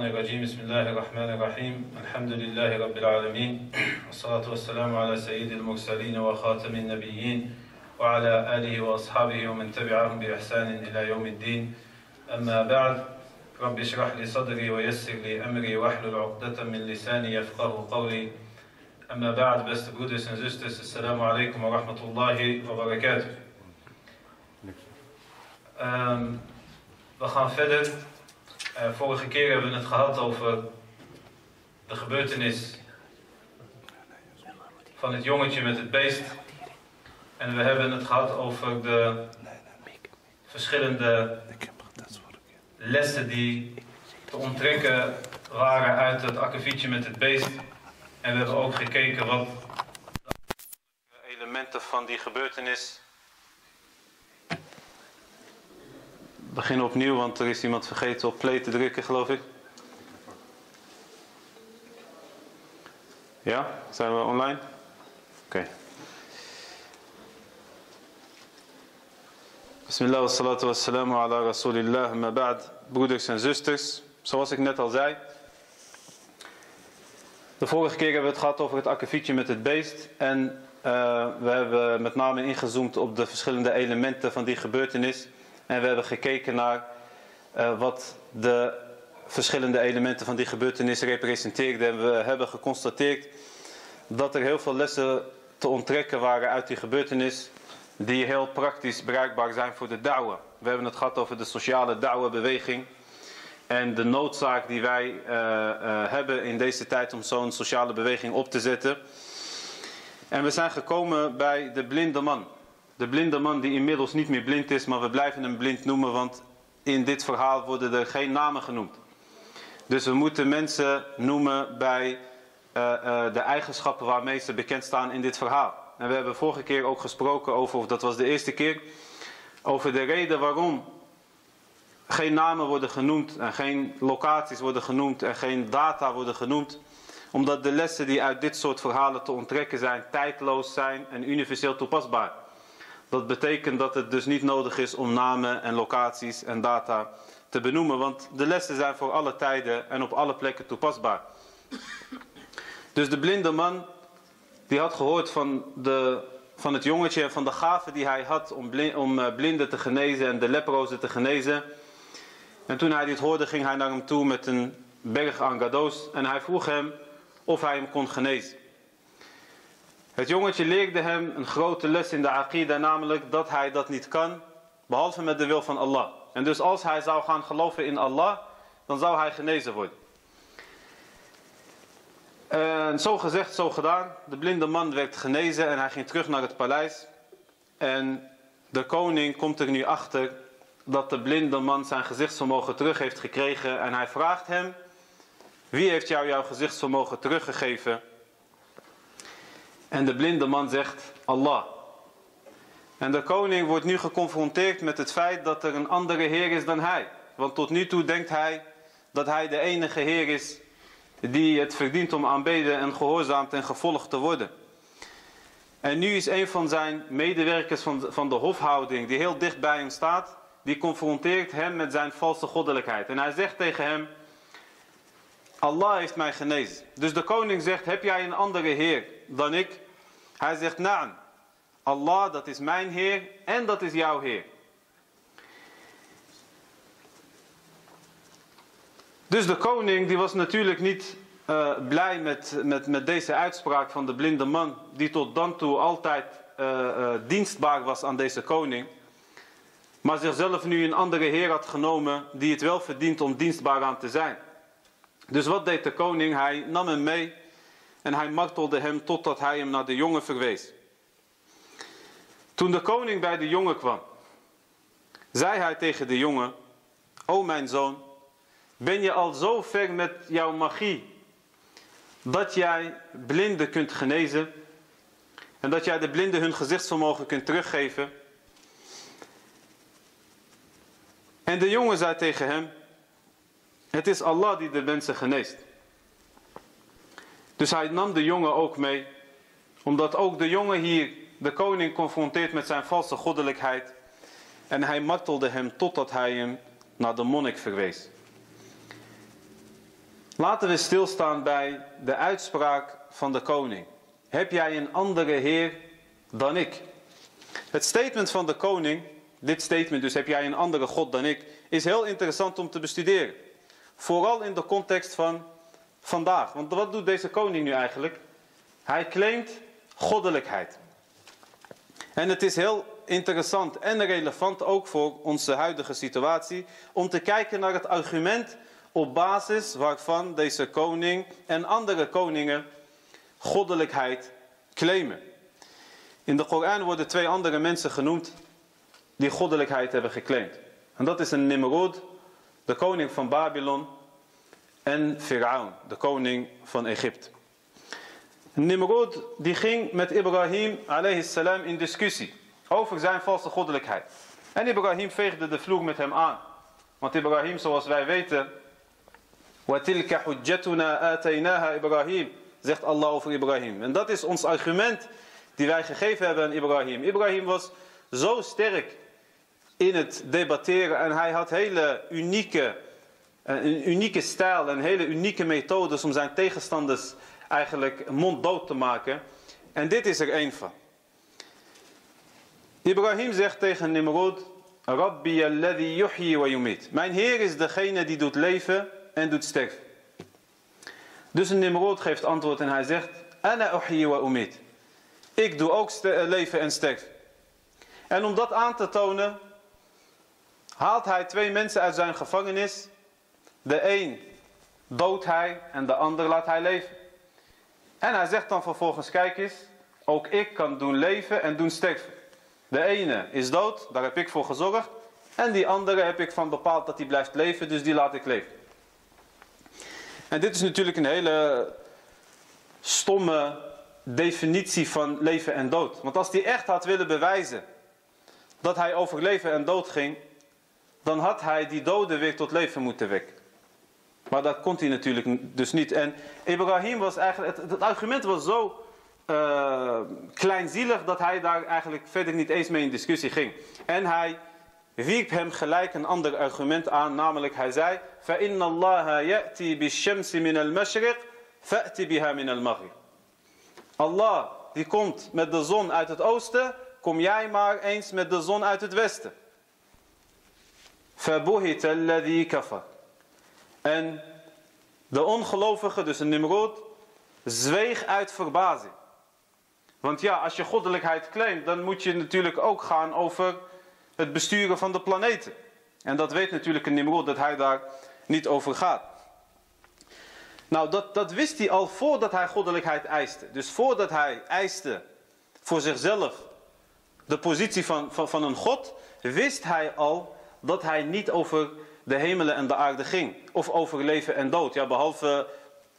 الشيطان الرجيم. بسم الله الرحمن الرحيم. الحمد لله رب العالمين. والصلاة والسلام على سيد المرسلين وخاتم النبيين وعلى آله وأصحابه ومن تبعهم بإحسان إلى يوم الدين. أما بعد رب اشرح لي صدري ويسر لي أمري واحلل عقدة من لساني يفقه قولي. أما بعد beste broeders en zusters السلام عليكم ورحمة الله وبركاته. Um, we gaan verder. Uh, vorige keer hebben we het gehad over de gebeurtenis van het jongetje met het beest. En we hebben het gehad over de verschillende lessen die te onttrekken waren uit het akkefietje met het beest. En we hebben ook gekeken wat de elementen van die gebeurtenis beginnen opnieuw, want er is iemand vergeten op play te drukken, geloof ik. Ja, zijn we online? Oké. Okay. Bismillah wa salatu wa ala rasulillah, ba'd. Broeders en zusters, zoals ik net al zei. De vorige keer hebben we het gehad over het akkefietje met het beest. En uh, we hebben met name ingezoomd op de verschillende elementen van die gebeurtenis. En we hebben gekeken naar uh, wat de verschillende elementen van die gebeurtenis representeerden. En we hebben geconstateerd dat er heel veel lessen te onttrekken waren uit die gebeurtenis. Die heel praktisch bereikbaar zijn voor de douwen. We hebben het gehad over de sociale douwenbeweging. En de noodzaak die wij uh, uh, hebben in deze tijd om zo'n sociale beweging op te zetten. En we zijn gekomen bij de blinde man. De blinde man die inmiddels niet meer blind is, maar we blijven hem blind noemen, want in dit verhaal worden er geen namen genoemd. Dus we moeten mensen noemen bij uh, uh, de eigenschappen waarmee ze bekend staan in dit verhaal. En we hebben vorige keer ook gesproken over, of dat was de eerste keer, over de reden waarom geen namen worden genoemd en geen locaties worden genoemd en geen data worden genoemd. Omdat de lessen die uit dit soort verhalen te onttrekken zijn, tijdloos zijn en universeel toepasbaar. Dat betekent dat het dus niet nodig is om namen en locaties en data te benoemen. Want de lessen zijn voor alle tijden en op alle plekken toepasbaar. Dus de blinde man, die had gehoord van, de, van het jongetje en van de gave die hij had om, blind, om blinden te genezen en de leprozen te genezen. En toen hij dit hoorde, ging hij naar hem toe met een berg aan cadeaus. En hij vroeg hem of hij hem kon genezen. Het jongetje leerde hem een grote les in de aqida, namelijk dat hij dat niet kan, behalve met de wil van Allah. En dus als hij zou gaan geloven in Allah, dan zou hij genezen worden. En zo gezegd, zo gedaan. De blinde man werd genezen en hij ging terug naar het paleis. En de koning komt er nu achter dat de blinde man zijn gezichtsvermogen terug heeft gekregen. En hij vraagt hem, wie heeft jou jouw gezichtsvermogen teruggegeven? En de blinde man zegt, Allah. En de koning wordt nu geconfronteerd met het feit dat er een andere heer is dan hij. Want tot nu toe denkt hij dat hij de enige heer is die het verdient om aanbeden en gehoorzaamd en gevolgd te worden. En nu is een van zijn medewerkers van de, van de hofhouding, die heel dicht bij hem staat, die confronteert hem met zijn valse goddelijkheid. En hij zegt tegen hem, Allah heeft mij genezen. Dus de koning zegt, heb jij een andere heer dan ik? Hij zegt, naam. Allah, dat is mijn heer en dat is jouw heer. Dus de koning die was natuurlijk niet uh, blij met, met, met deze uitspraak van de blinde man, die tot dan toe altijd uh, uh, dienstbaar was aan deze koning. Maar zichzelf nu een andere heer had genomen die het wel verdient om dienstbaar aan te zijn. Dus wat deed de koning? Hij nam hem mee en hij martelde hem totdat hij hem naar de jongen verwees. Toen de koning bij de jongen kwam, zei hij tegen de jongen, O mijn zoon, ben je al zo ver met jouw magie dat jij blinden kunt genezen en dat jij de blinden hun gezichtsvermogen kunt teruggeven? En de jongen zei tegen hem, het is Allah die de mensen geneest. Dus hij nam de jongen ook mee, omdat ook de jongen hier de koning confronteert met zijn valse goddelijkheid. En hij martelde hem totdat hij hem naar de monnik verwees. Laten we stilstaan bij de uitspraak van de koning. Heb jij een andere Heer dan ik? Het statement van de koning, dit statement dus heb jij een andere God dan ik, is heel interessant om te bestuderen. Vooral in de context van vandaag. Want wat doet deze koning nu eigenlijk? Hij claimt goddelijkheid. En het is heel interessant en relevant ook voor onze huidige situatie om te kijken naar het argument op basis waarvan deze koning en andere koningen goddelijkheid claimen. In de Koran worden twee andere mensen genoemd die goddelijkheid hebben geclaimd. En dat is een Nimrod, de koning van Babylon, en Firaun, de koning van Egypte. Nimrod die ging met Ibrahim salam in discussie over zijn valse goddelijkheid. En Ibrahim veegde de vloer met hem aan. Want Ibrahim, zoals wij weten, وَتِلْكَ حُجَّتُنَا آتَيْنَاهَا Ibrahim, zegt Allah over Ibrahim. En dat is ons argument die wij gegeven hebben aan Ibrahim. Ibrahim was zo sterk in het debatteren en hij had hele unieke, een unieke stijl en hele unieke methodes om zijn tegenstanders eigenlijk monddood te maken. En dit is er één van. Ibrahim zegt tegen Nimrod, Rabbi alladhi yuhyi wa yumit. Mijn Heer is degene die doet leven en doet sterven. Dus Nimrod geeft antwoord en hij zegt, Ana uhyi wa umit. Ik doe ook leven en sterven. En om dat aan te tonen, haalt hij twee mensen uit zijn gevangenis. De een doodt hij en de ander laat hij leven. En hij zegt dan vervolgens, kijk eens, ook ik kan doen leven en doen sterven. De ene is dood, daar heb ik voor gezorgd. En die andere heb ik van bepaald dat hij blijft leven, dus die laat ik leven. En dit is natuurlijk een hele stomme definitie van leven en dood. Want als hij echt had willen bewijzen dat hij over leven en dood ging, dan had hij die doden weer tot leven moeten wekken. Maar dat kon hij natuurlijk dus niet. En Ibrahim was eigenlijk, het, het argument was zo uh, kleinzielig dat hij daar eigenlijk verder niet eens mee in discussie ging. En hij wierp hem gelijk een ander argument aan, namelijk hij zei: فَإِنَّ اللَّهَ يَأْتِي بِالشَّمْسِ مِنَ الْمَشْرِقِ فَأْتِ بِهَا مِنَ الْمَغْرِبِ Allah, die komt met de zon uit het oosten, kom jij maar eens met de zon uit het westen. فَبُهِتَ الَّذِي كَفَرَ en de ongelovige, dus een Nimrod, zweeg uit verbazing. Want ja, als je goddelijkheid claimt, dan moet je natuurlijk ook gaan over het besturen van de planeten. En dat weet natuurlijk een Nimrod, dat hij daar niet over gaat. Nou, dat, dat wist hij al voordat hij goddelijkheid eiste. Dus voordat hij eiste voor zichzelf de positie van, van, van een god, wist hij al dat hij niet over de hemelen en de aarde ging. Of over leven en dood. Ja, behalve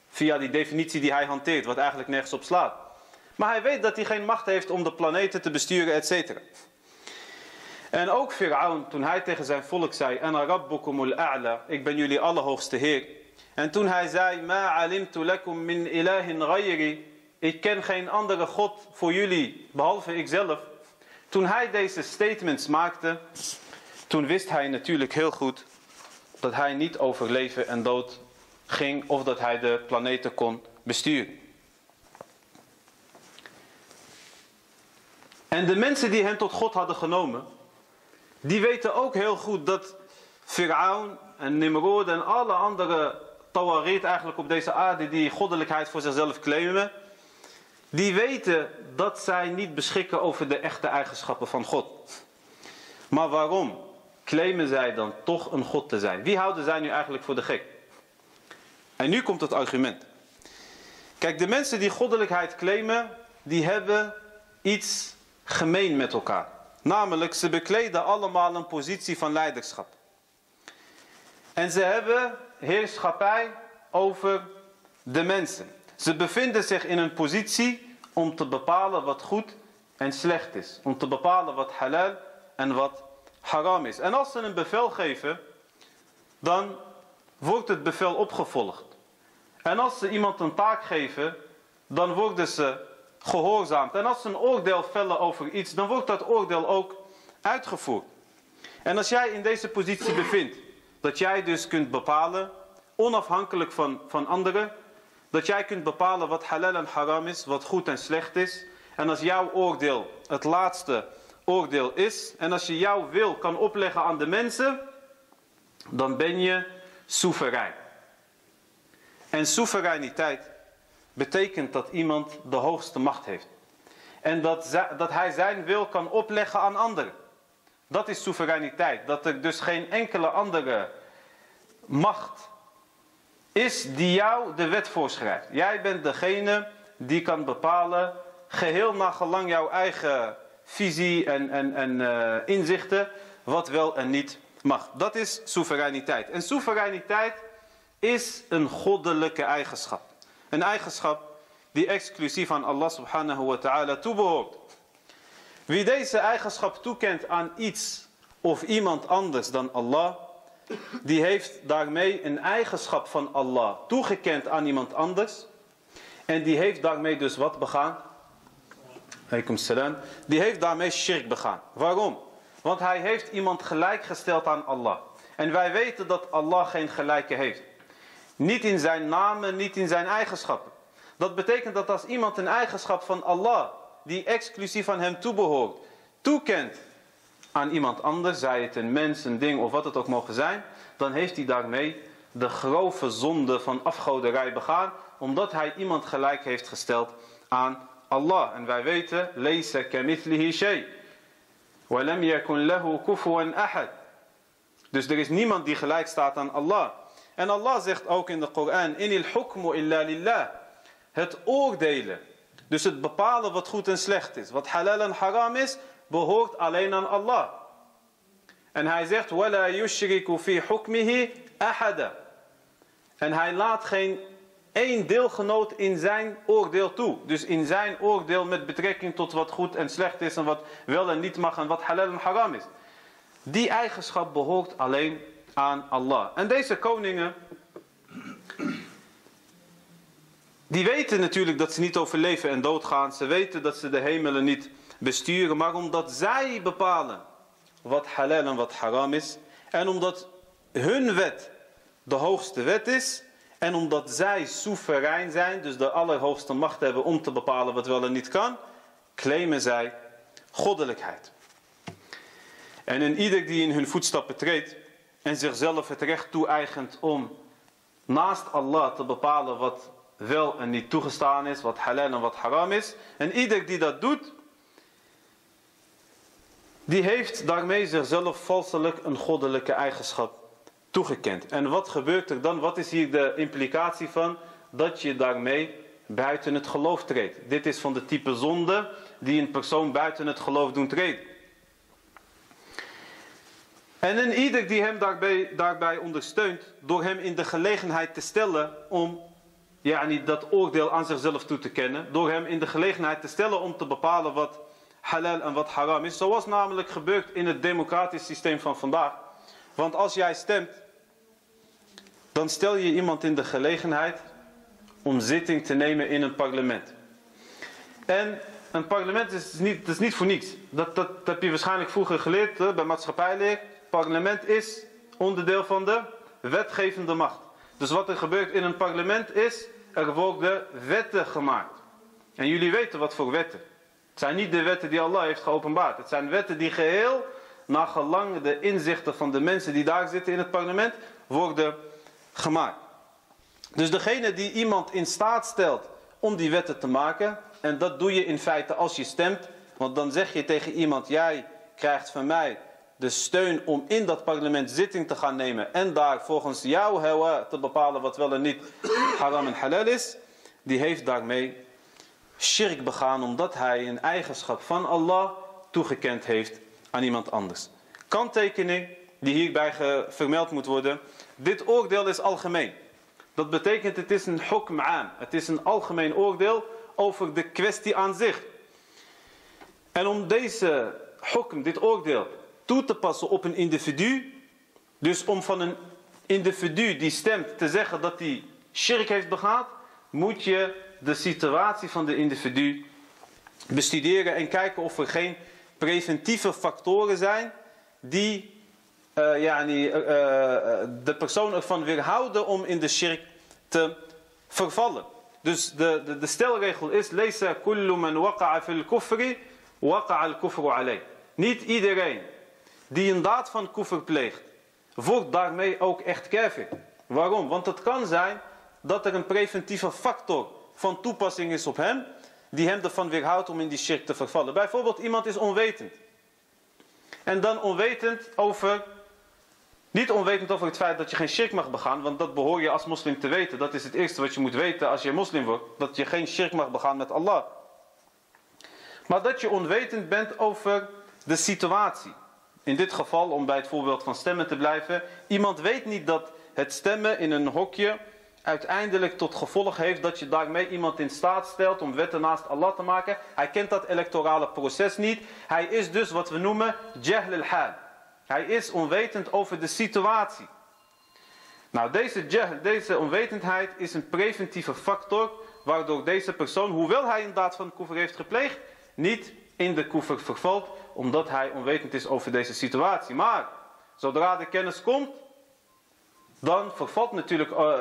via die definitie die hij hanteert, wat eigenlijk nergens op slaat. Maar hij weet dat hij geen macht heeft om de planeten te besturen, et cetera. En ook Fir'aun, toen hij tegen zijn volk zei, Ana rabbukumul a'la, ik ben jullie allerhoogste Heer. En toen hij zei, Ma alimtu lakum min ilahin ghayri, ik ken geen andere God voor jullie, behalve ikzelf. Toen hij deze statements maakte, toen wist hij natuurlijk heel goed dat hij niet over leven en dood ging of dat hij de planeten kon besturen. En de mensen die hem tot God hadden genomen, die weten ook heel goed dat Firaun en Nimrod en alle andere tawarit eigenlijk op deze aarde die goddelijkheid voor zichzelf claimen, die weten dat zij niet beschikken over de echte eigenschappen van God. Maar waarom claimen zij dan toch een God te zijn? Wie houden zij nu eigenlijk voor de gek? En nu komt het argument. Kijk, de mensen die goddelijkheid claimen, die hebben iets gemeen met elkaar. Namelijk, ze bekleden allemaal een positie van leiderschap. En ze hebben heerschappij over de mensen. Ze bevinden zich in een positie om te bepalen wat goed en slecht is. Om te bepalen wat halal en wat haram is. En als ze een bevel geven, dan wordt het bevel opgevolgd. En als ze iemand een taak geven, dan worden ze gehoorzaamd. En als ze een oordeel vellen over iets, dan wordt dat oordeel ook uitgevoerd. En als jij in deze positie bevindt, dat jij dus kunt bepalen onafhankelijk van, van anderen. Dat jij kunt bepalen wat halal en haram is, wat goed en slecht is. En als jouw oordeel het laatste oordeel is, en als je jouw wil kan opleggen aan de mensen, dan ben je soeverein. En soevereiniteit betekent dat iemand de hoogste macht heeft. En dat, dat hij zijn wil kan opleggen aan anderen. Dat is soevereiniteit. Dat er dus geen enkele andere macht is die jou de wet voorschrijft. Jij bent degene die kan bepalen, geheel naar gelang jouw eigen visie en, en, en uh, inzichten, wat wel en niet mag. Dat is soevereiniteit. En soevereiniteit is een goddelijke eigenschap. Een eigenschap die exclusief aan Allah subhanahu wa ta'ala toebehoort. Wie deze eigenschap toekent aan iets of iemand anders dan Allah, die heeft daarmee een eigenschap van Allah toegekend aan iemand anders. En die heeft daarmee dus wat begaan? Die heeft daarmee shirk begaan. Waarom? Want hij heeft iemand gelijkgesteld aan Allah. En wij weten dat Allah geen gelijke heeft. Niet in zijn namen, niet in zijn eigenschappen. Dat betekent dat als iemand een eigenschap van Allah, die exclusief aan hem toebehoort, toekent aan iemand anders, zij het een mens, een ding of wat het ook mogen zijn, dan heeft hij daarmee de grove zonde van afgoderij begaan, omdat hij iemand gelijk heeft gesteld aan Allah. En wij weten, leesa kamithlihi shay. Walam yakun lahu kufuwan ahad. Dus er is niemand die gelijk staat aan Allah. En Allah zegt ook in de Koran, inil hukmu illa lillah. Het oordelen, dus het bepalen wat goed en slecht is, wat halal en haram is, behoort alleen aan Allah. En hij zegt, wala yushriku fi hukmihi ahada. En hij laat geen één deelgenoot in zijn oordeel toe. Dus in zijn oordeel met betrekking tot wat goed en slecht is en wat wel en niet mag en wat halal en haram is. Die eigenschap behoort alleen aan Allah. En deze koningen, die weten natuurlijk dat ze niet over leven en dood gaan. Ze weten dat ze de hemelen niet besturen. Maar omdat zij bepalen wat halal en wat haram is. En omdat hun wet de hoogste wet is. En omdat zij soeverein zijn, dus de allerhoogste macht hebben om te bepalen wat wel en niet kan. Claimen zij goddelijkheid. En in ieder die in hun voetstappen treedt en zichzelf het recht toe-eigent om naast Allah te bepalen wat wel en niet toegestaan is, wat halal en wat haram is. En ieder die dat doet, die heeft daarmee zichzelf valselijk een goddelijke eigenschap toegekend. En wat gebeurt er dan? Wat is hier de implicatie van? Dat je daarmee buiten het geloof treedt. Dit is van de type zonde die een persoon buiten het geloof doen treden. En een ieder die hem daarbij, daarbij ondersteunt, door hem in de gelegenheid te stellen om ja, niet dat oordeel aan zichzelf toe te kennen, door hem in de gelegenheid te stellen om te bepalen wat halal en wat haram is, zoals namelijk gebeurt in het democratisch systeem van vandaag. Want als jij stemt, dan stel je iemand in de gelegenheid om zitting te nemen in een parlement. En een parlement is niet, is niet voor niets. Dat, dat, heb je waarschijnlijk vroeger geleerd hè, bij maatschappijleer parlement is onderdeel van de wetgevende macht. Dus wat er gebeurt in een parlement is, er worden wetten gemaakt. En jullie weten wat voor wetten. Het zijn niet de wetten die Allah heeft geopenbaard. Het zijn wetten die geheel, naar gelang de inzichten van de mensen die daar zitten in het parlement, worden gemaakt. Dus degene die iemand in staat stelt om die wetten te maken, en dat doe je in feite als je stemt, want dan zeg je tegen iemand, jij krijgt van mij de steun om in dat parlement zitting te gaan nemen en daar volgens jouw hawa te bepalen wat wel en niet haram en halal is, die heeft daarmee shirk begaan omdat hij een eigenschap van Allah toegekend heeft aan iemand anders. Kanttekening die hierbij vermeld moet worden. Dit oordeel is algemeen. Dat betekent het is een hukm aan. Het is een algemeen oordeel over de kwestie aan zich. En om deze hukm, dit oordeel, toe te passen op een individu. Dus om van een individu die stemt te zeggen dat hij shirk heeft begaan, moet je de situatie van de individu bestuderen en kijken of er geen preventieve factoren zijn die yani, uh, de persoon ervan weerhouden om in de shirk te vervallen. Dus de, de, de stelregel is, Leesa kullu man waqa'a fil kufri, waqa'a al kufru alay. Niet iedereen die een daad van kufr pleegt, wordt daarmee ook echt kafir. Waarom? Want het kan zijn dat er een preventieve factor van toepassing is op hem, die hem ervan weerhoudt om in die shirk te vervallen. Bijvoorbeeld iemand is onwetend. En dan onwetend over, niet onwetend over het feit dat je geen shirk mag begaan, want dat behoor je als moslim te weten. Dat is het eerste wat je moet weten als je moslim wordt, dat je geen shirk mag begaan met Allah. Maar dat je onwetend bent over de situatie. In dit geval, om bij het voorbeeld van stemmen te blijven, iemand weet niet dat het stemmen in een hokje uiteindelijk tot gevolg heeft dat je daarmee iemand in staat stelt om wetten naast Allah te maken. Hij kent dat electorale proces niet. Hij is dus wat we noemen jahl al-hal. Hij is onwetend over de situatie. Nou, deze jahl, deze onwetendheid is een preventieve factor waardoor deze persoon, hoewel hij een daad van koever heeft gepleegd, niet in de koever vervalt, omdat hij onwetend is over deze situatie. Maar, zodra de kennis komt, dan vervalt natuurlijk uh,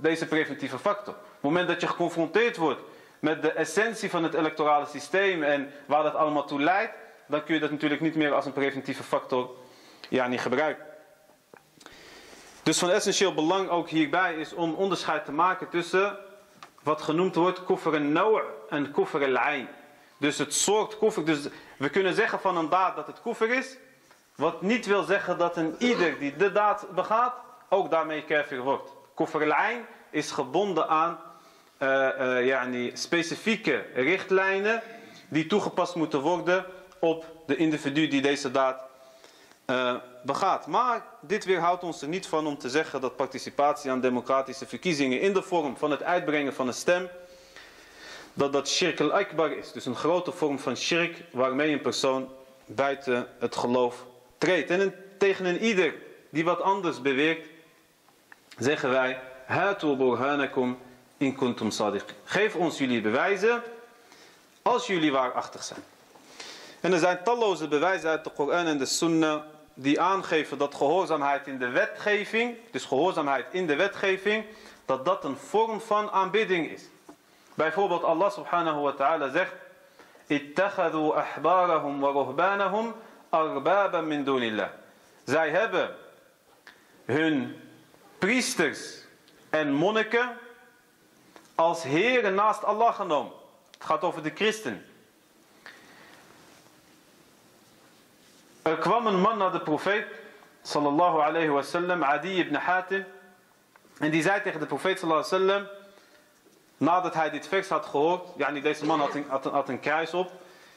deze preventieve factor. Op het moment dat je geconfronteerd wordt met de essentie van het electorale systeem en waar dat allemaal toe leidt, dan kun je dat natuurlijk niet meer als een preventieve factor ja, niet gebruiken. Dus van essentieel belang ook hierbij is om onderscheid te maken tussen wat genoemd wordt koffer en en koffer al Dus het soort koffer. Dus we kunnen zeggen van een daad dat het koffer is. Wat niet wil zeggen dat een ieder die de daad begaat ook daarmee kafir wordt. Al is gebonden aan uh, yani specifieke richtlijnen die toegepast moeten worden op de individu die deze daad uh, begaat. Maar dit weerhoudt ons er niet van om te zeggen dat participatie aan democratische verkiezingen in de vorm van het uitbrengen van een stem, dat dat shirk al-akbar is. Dus een grote vorm van shirk waarmee een persoon buiten het geloof treedt. En tegen een ieder die wat anders beweert, zeggen wij, in kuntum sadiq. Geef ons jullie bewijzen als jullie waarachtig zijn. En er zijn talloze bewijzen uit de Koran en de Sunnah die aangeven dat gehoorzaamheid in de wetgeving, dus gehoorzaamheid in de wetgeving, dat dat een vorm van aanbidding is. Bijvoorbeeld Allah subhanahu wa ta'ala zegt, ittakhadhu ahbarahum wa ruhbanahum arbaba min dunillah. Zij hebben hun priesters en monniken als heren naast Allah genomen. Het gaat over de christen. Er kwam een man naar de profeet, sallallahu alayhi wasallam, Adi ibn Hatim. En die zei tegen de profeet, sallallahu alayhi wasallam, nadat hij dit vers had gehoord, yani deze man had een, een kruis op.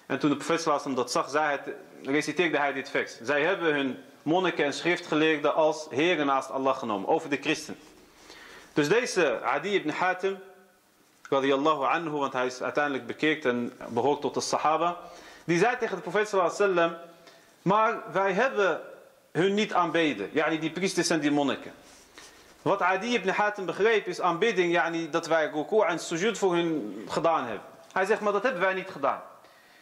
En toen de profeet sallallahu alayhi wasallam dat zag, zei hij, reciteerde hij dit vers. Zij hebben hun monniken en schriftgeleerden als heren naast Allah genomen. Over de christen. Dus deze Adi ibn Hatim, radiyallahu anhu, want hij is uiteindelijk bekeerd en behoort tot de Sahaba. Die zei tegen de profeet sallallahu alaihi wasallam, maar wij hebben hun niet aanbeden. Yani die priesters en die monniken. Wat Adi ibn Hatim begreep is aanbidding, yani dat wij ruku' en sujud voor hun gedaan hebben. Hij zegt, maar dat hebben wij niet gedaan.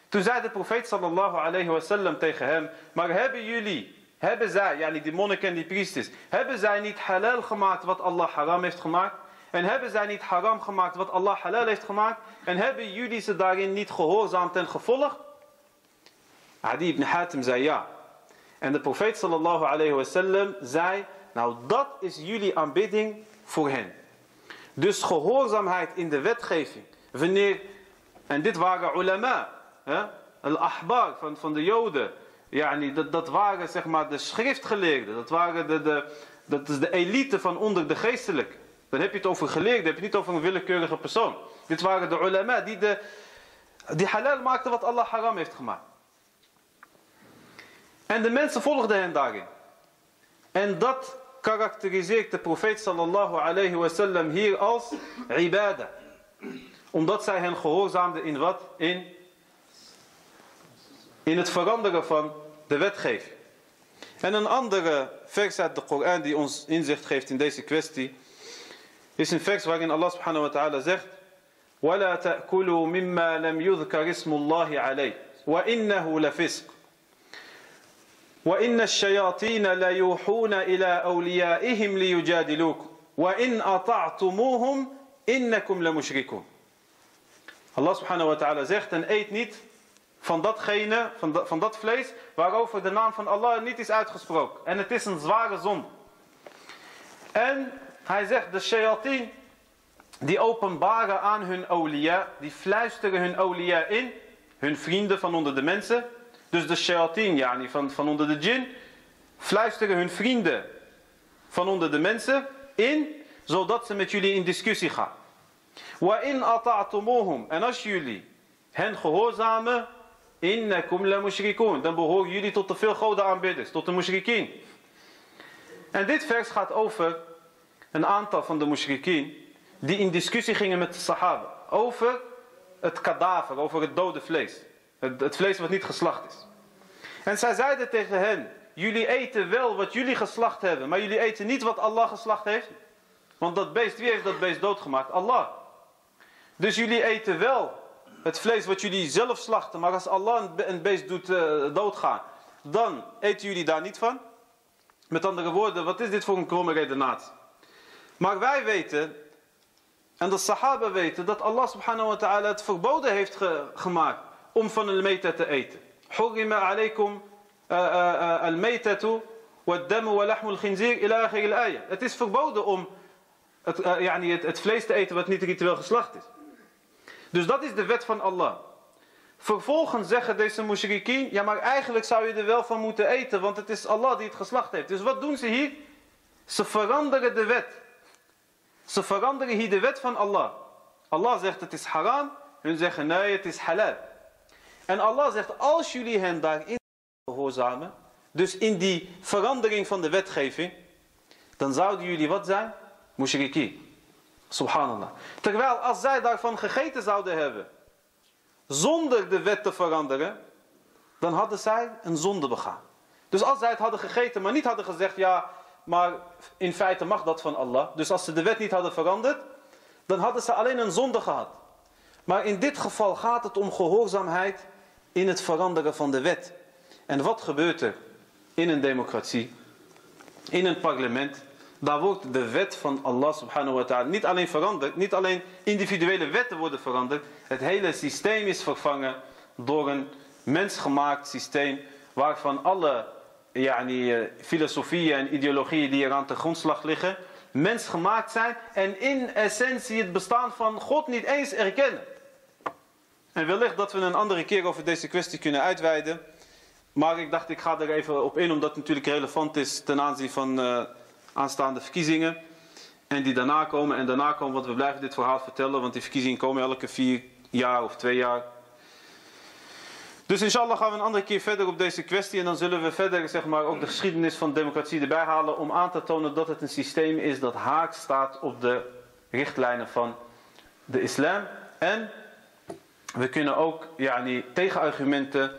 Toen zei de profeet sallallahu alayhi wasallam tegen hem, maar hebben jullie hebben zij, yani die monniken en die priesters, hebben zij niet halal gemaakt wat Allah haram heeft gemaakt? En hebben zij niet haram gemaakt wat Allah halal heeft gemaakt? En hebben jullie ze daarin niet gehoorzaamd en gevolgd? Adi ibn Hatim zei ja. En de profeet sallallahu alayhi wasallam zei, nou dat is jullie aanbidding voor hen. Dus gehoorzaamheid in de wetgeving. Wanneer, en dit waren ulama, al-ahbar van, van de joden. Yani, dat, dat waren zeg maar de schriftgeleerden. Dat, waren de, de, dat is de elite van onder de geestelijke. Dan heb je het over geleerden, heb je niet over een willekeurige persoon. Dit waren de ulama die, de, die halal maakten wat Allah haram heeft gemaakt. En de mensen volgden hen daarin. En dat karakteriseert de profeet sallallahu alayhi wasallam hier als ibadah. Omdat zij hen gehoorzaamden in wat? In, in het veranderen van de wetgeving. En een andere vers uit de Koran die ons inzicht geeft in deze kwestie is een vers waarin Allah subhanahu wa ta'ala zegt وَلَا تَأْكُلُوا مِمَّا لَمْ يُذْكَرِ اسْمُ اللَّهِ عَلَيْهِ وَإِنَّهُ لَفِسْقٌ وإن الشياطين ليوحون إلى أوليائهم ليجادلوكم وإن أطعتموهم إنكم لمشركون Allah subhanahu wa ta'ala zegt en eet niet van datgene, van van dat vlees waarover de naam van Allah niet is uitgesproken. En het is een zware zon. En hij zegt de shayateen die openbaren aan hun awliya, die fluisteren hun awliya in, hun vrienden van onder de mensen. Dus de shayateen, yani van, van onder de jinn, fluisteren hun vrienden van onder de mensen in, zodat ze met jullie in discussie gaan. Wa in ata'tumuhum, en als jullie hen gehoorzamen, innakum la mushrikun, dan behoren jullie tot de veel goden aanbidders, tot de mushrikin. En dit vers gaat over een aantal van de mushrikin die in discussie gingen met de sahaba over het kadaver, over het dode vlees. Het, het vlees wat niet geslacht is. En zij zeiden tegen hen, jullie eten wel wat jullie geslacht hebben, maar jullie eten niet wat Allah geslacht heeft. Want dat beest, wie heeft dat beest doodgemaakt? Allah. Dus jullie eten wel het vlees wat jullie zelf slachten, maar als Allah een beest doet uh, doodgaan, dan eten jullie daar niet van. Met andere woorden, wat is dit voor een kromme redenatie? Maar wij weten, en de sahaba weten, dat Allah subhanahu wa ta'ala het verboden heeft gemaakt om van een meta te eten. Hurrima alaykum al-maytatu wad-damu wa al-khinzir Het is verboden om het, het vlees te eten wat niet ritueel geslacht is. Dus dat is de wet van Allah. Vervolgens zeggen deze mushrikien, ja maar eigenlijk zou je er wel van moeten eten, want het is Allah die het geslacht heeft. Dus wat doen ze hier? Ze veranderen de wet. Ze veranderen hier de wet van Allah. Allah zegt het is haram, hun zeggen nee het is halal. En Allah zegt als jullie hen daarin gehoorzamen, dus in die verandering van de wetgeving, dan zouden jullie wat zijn? Mushriki. Subhanallah. Terwijl als zij daarvan gegeten zouden hebben, zonder de wet te veranderen, dan hadden zij een zonde begaan. Dus als zij het hadden gegeten, maar niet hadden gezegd, ja, maar in feite mag dat van Allah. Dus als ze de wet niet hadden veranderd, dan hadden ze alleen een zonde gehad. Maar in dit geval gaat het om gehoorzaamheid in het veranderen van de wet. En wat gebeurt er in een democratie, in een parlement? Daar wordt de wet van Allah subhanahu wa ta'ala niet alleen veranderd, niet alleen individuele wetten worden veranderd. Het hele systeem is vervangen door een mensgemaakt systeem waarvan alle yani, eh, filosofieën en ideologieën die eraan te grondslag liggen, mensgemaakt zijn en in essentie het bestaan van God niet eens erkennen. En wellicht dat we een andere keer over deze kwestie kunnen uitweiden. Maar ik dacht ik ga er even op in omdat het natuurlijk relevant is ten aanzien van uh, aanstaande verkiezingen. En die daarna komen en daarna komen, want we blijven dit verhaal vertellen. Want die verkiezingen komen elke vier jaar of twee jaar. Dus inshallah gaan we een andere keer verder op deze kwestie. En dan zullen we verder zeg maar, ook de geschiedenis van de democratie erbij halen. Om aan te tonen dat het een systeem is dat haak staat op de richtlijnen van de islam. En we kunnen ook yani, tegenargumenten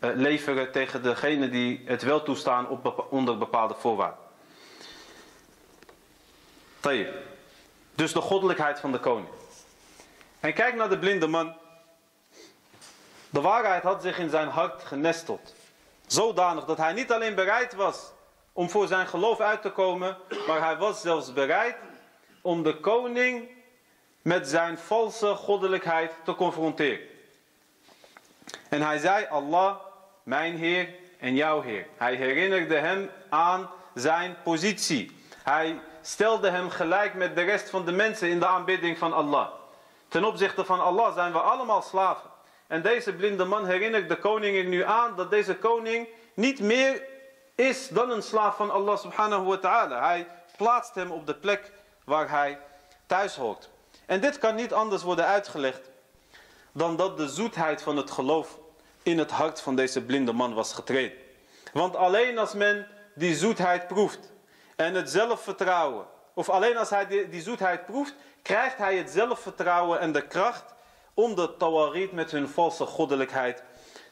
uh, leveren tegen degene die het wel toestaan op onder bepaalde voorwaarden. Tayyip. Dus de goddelijkheid van de koning. En kijk naar de blinde man. De waarheid had zich in zijn hart genesteld. Zodanig dat hij niet alleen bereid was om voor zijn geloof uit te komen, maar hij was zelfs bereid om de koning met zijn valse goddelijkheid te confronteren. En hij zei, Allah, mijn Heer en jouw Heer. Hij herinnerde hem aan zijn positie. Hij stelde hem gelijk met de rest van de mensen in de aanbidding van Allah. Ten opzichte van Allah zijn we allemaal slaven. En deze blinde man herinnert de koning er nu aan dat deze koning niet meer is dan een slaaf van Allah subhanahu wa ta'ala. Hij plaatst hem op de plek waar hij thuis hoort. En dit kan niet anders worden uitgelegd dan dat de zoetheid van het geloof in het hart van deze blinde man was getreden. Want alleen als men die zoetheid proeft en het zelfvertrouwen, of alleen als hij die, zoetheid proeft, krijgt hij het zelfvertrouwen en de kracht om de tawarit met hun valse goddelijkheid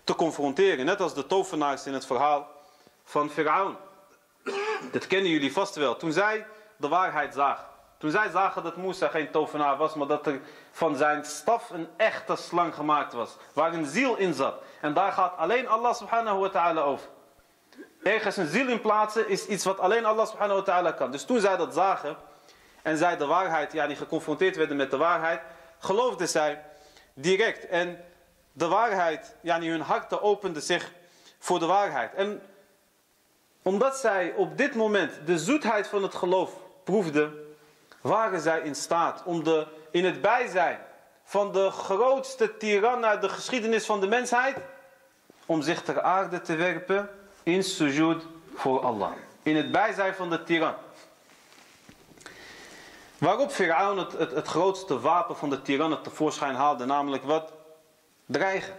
te confronteren. Net als de tovenaars in het verhaal van Firaun. Dat kennen jullie vast wel. Toen zij de waarheid zagen. Toen zij zagen dat Musa geen tovenaar was, maar dat er van zijn staf een echte slang gemaakt was. Waar een ziel in zat. En daar gaat alleen Allah subhanahu wa ta'ala over. Ergens een ziel in plaatsen is iets wat alleen Allah subhanahu wa ta'ala kan. Dus toen zij dat zagen en zij de waarheid, ja, die geconfronteerd werden met de waarheid, geloofden zij direct. En de waarheid, ja, hun harten openden zich voor de waarheid. En omdat zij op dit moment de zoetheid van het geloof proefden, waren zij in staat om de, in het bijzijn van de grootste tiran uit de geschiedenis van de mensheid, om zich ter aarde te werpen in sujud voor Allah. In het bijzijn van de tiran. Waarop Firaun het, het, het, grootste wapen van de tirannen tevoorschijn haalde, namelijk wat? Dreigen.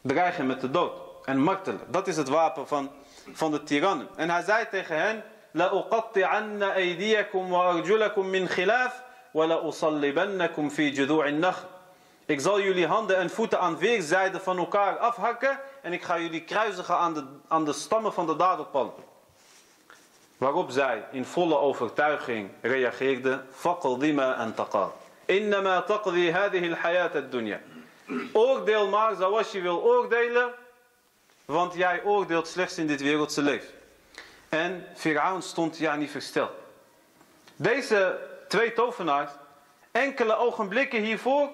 Dreigen met de dood. En martelen. Dat is het wapen van, van de tirannen. En hij zei tegen hen, لأقطعن أيديكم وأرجلكم من خلاف ولأصلبنكم في جذوع النخل ik zal jullie handen en voeten aan weerszijden van elkaar afhakken. En ik ga jullie kruisigen aan de, aan de stammen van de daderpalm. Waarop zij in volle overtuiging reageerde. Faqdima en. Innama taqdi hadihi ad-dunya. Oordeel maar zoals je wil oordelen. Want jij oordeelt slechts in dit wereldse leven. En Firaun stond ja niet versteld. Deze twee tovenaars, enkele ogenblikken hiervoor,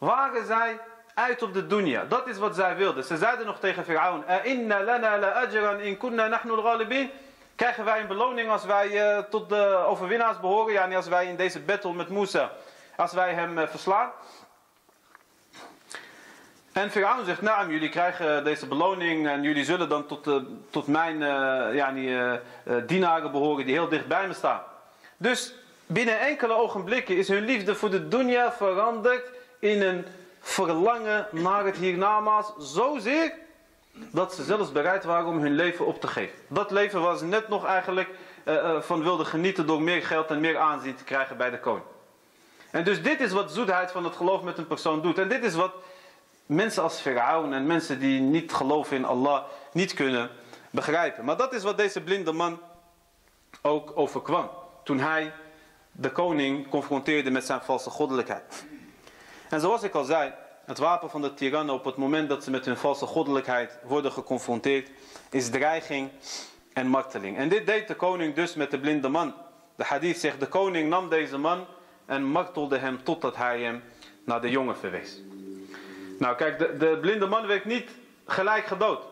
waren zij uit op de dunya. Dat is wat zij wilden. Ze zeiden nog tegen Firaun, inna lana la ajran in kunna nahnu al-ghalibin. Krijgen wij een beloning als wij uh, tot de overwinnaars behoren? Ja, als wij in deze battle met Musa, als wij hem uh, verslaan. En Firaun zegt, nou, jullie krijgen deze beloning en jullie zullen dan tot, uh, tot mijn dienaren behoren die heel dicht bij me staan. Dus binnen enkele ogenblikken is hun liefde voor de dunya veranderd in een verlangen naar het hiernamaals zozeer dat ze zelfs bereid waren om hun leven op te geven. Dat leven was net nog eigenlijk uh, uh, van wilde genieten door meer geld en meer aanzien te krijgen bij de koning. En dus dit is wat zoetheid van het geloof met een persoon doet. En dit is wat mensen als Firaun en mensen die niet geloven in Allah niet kunnen begrijpen. Maar dat is wat deze blinde man ook overkwam. Toen hij de koning confronteerde met zijn valse goddelijkheid. En zoals ik al zei, het wapen van de tirannen op het moment dat ze met hun valse goddelijkheid worden geconfronteerd, is dreiging en marteling. En dit deed de koning dus met de blinde man. De hadith zegt, de koning nam deze man en martelde hem totdat hij hem naar de jongen verwees. Nou kijk, de, de blinde man werd niet gelijk gedood.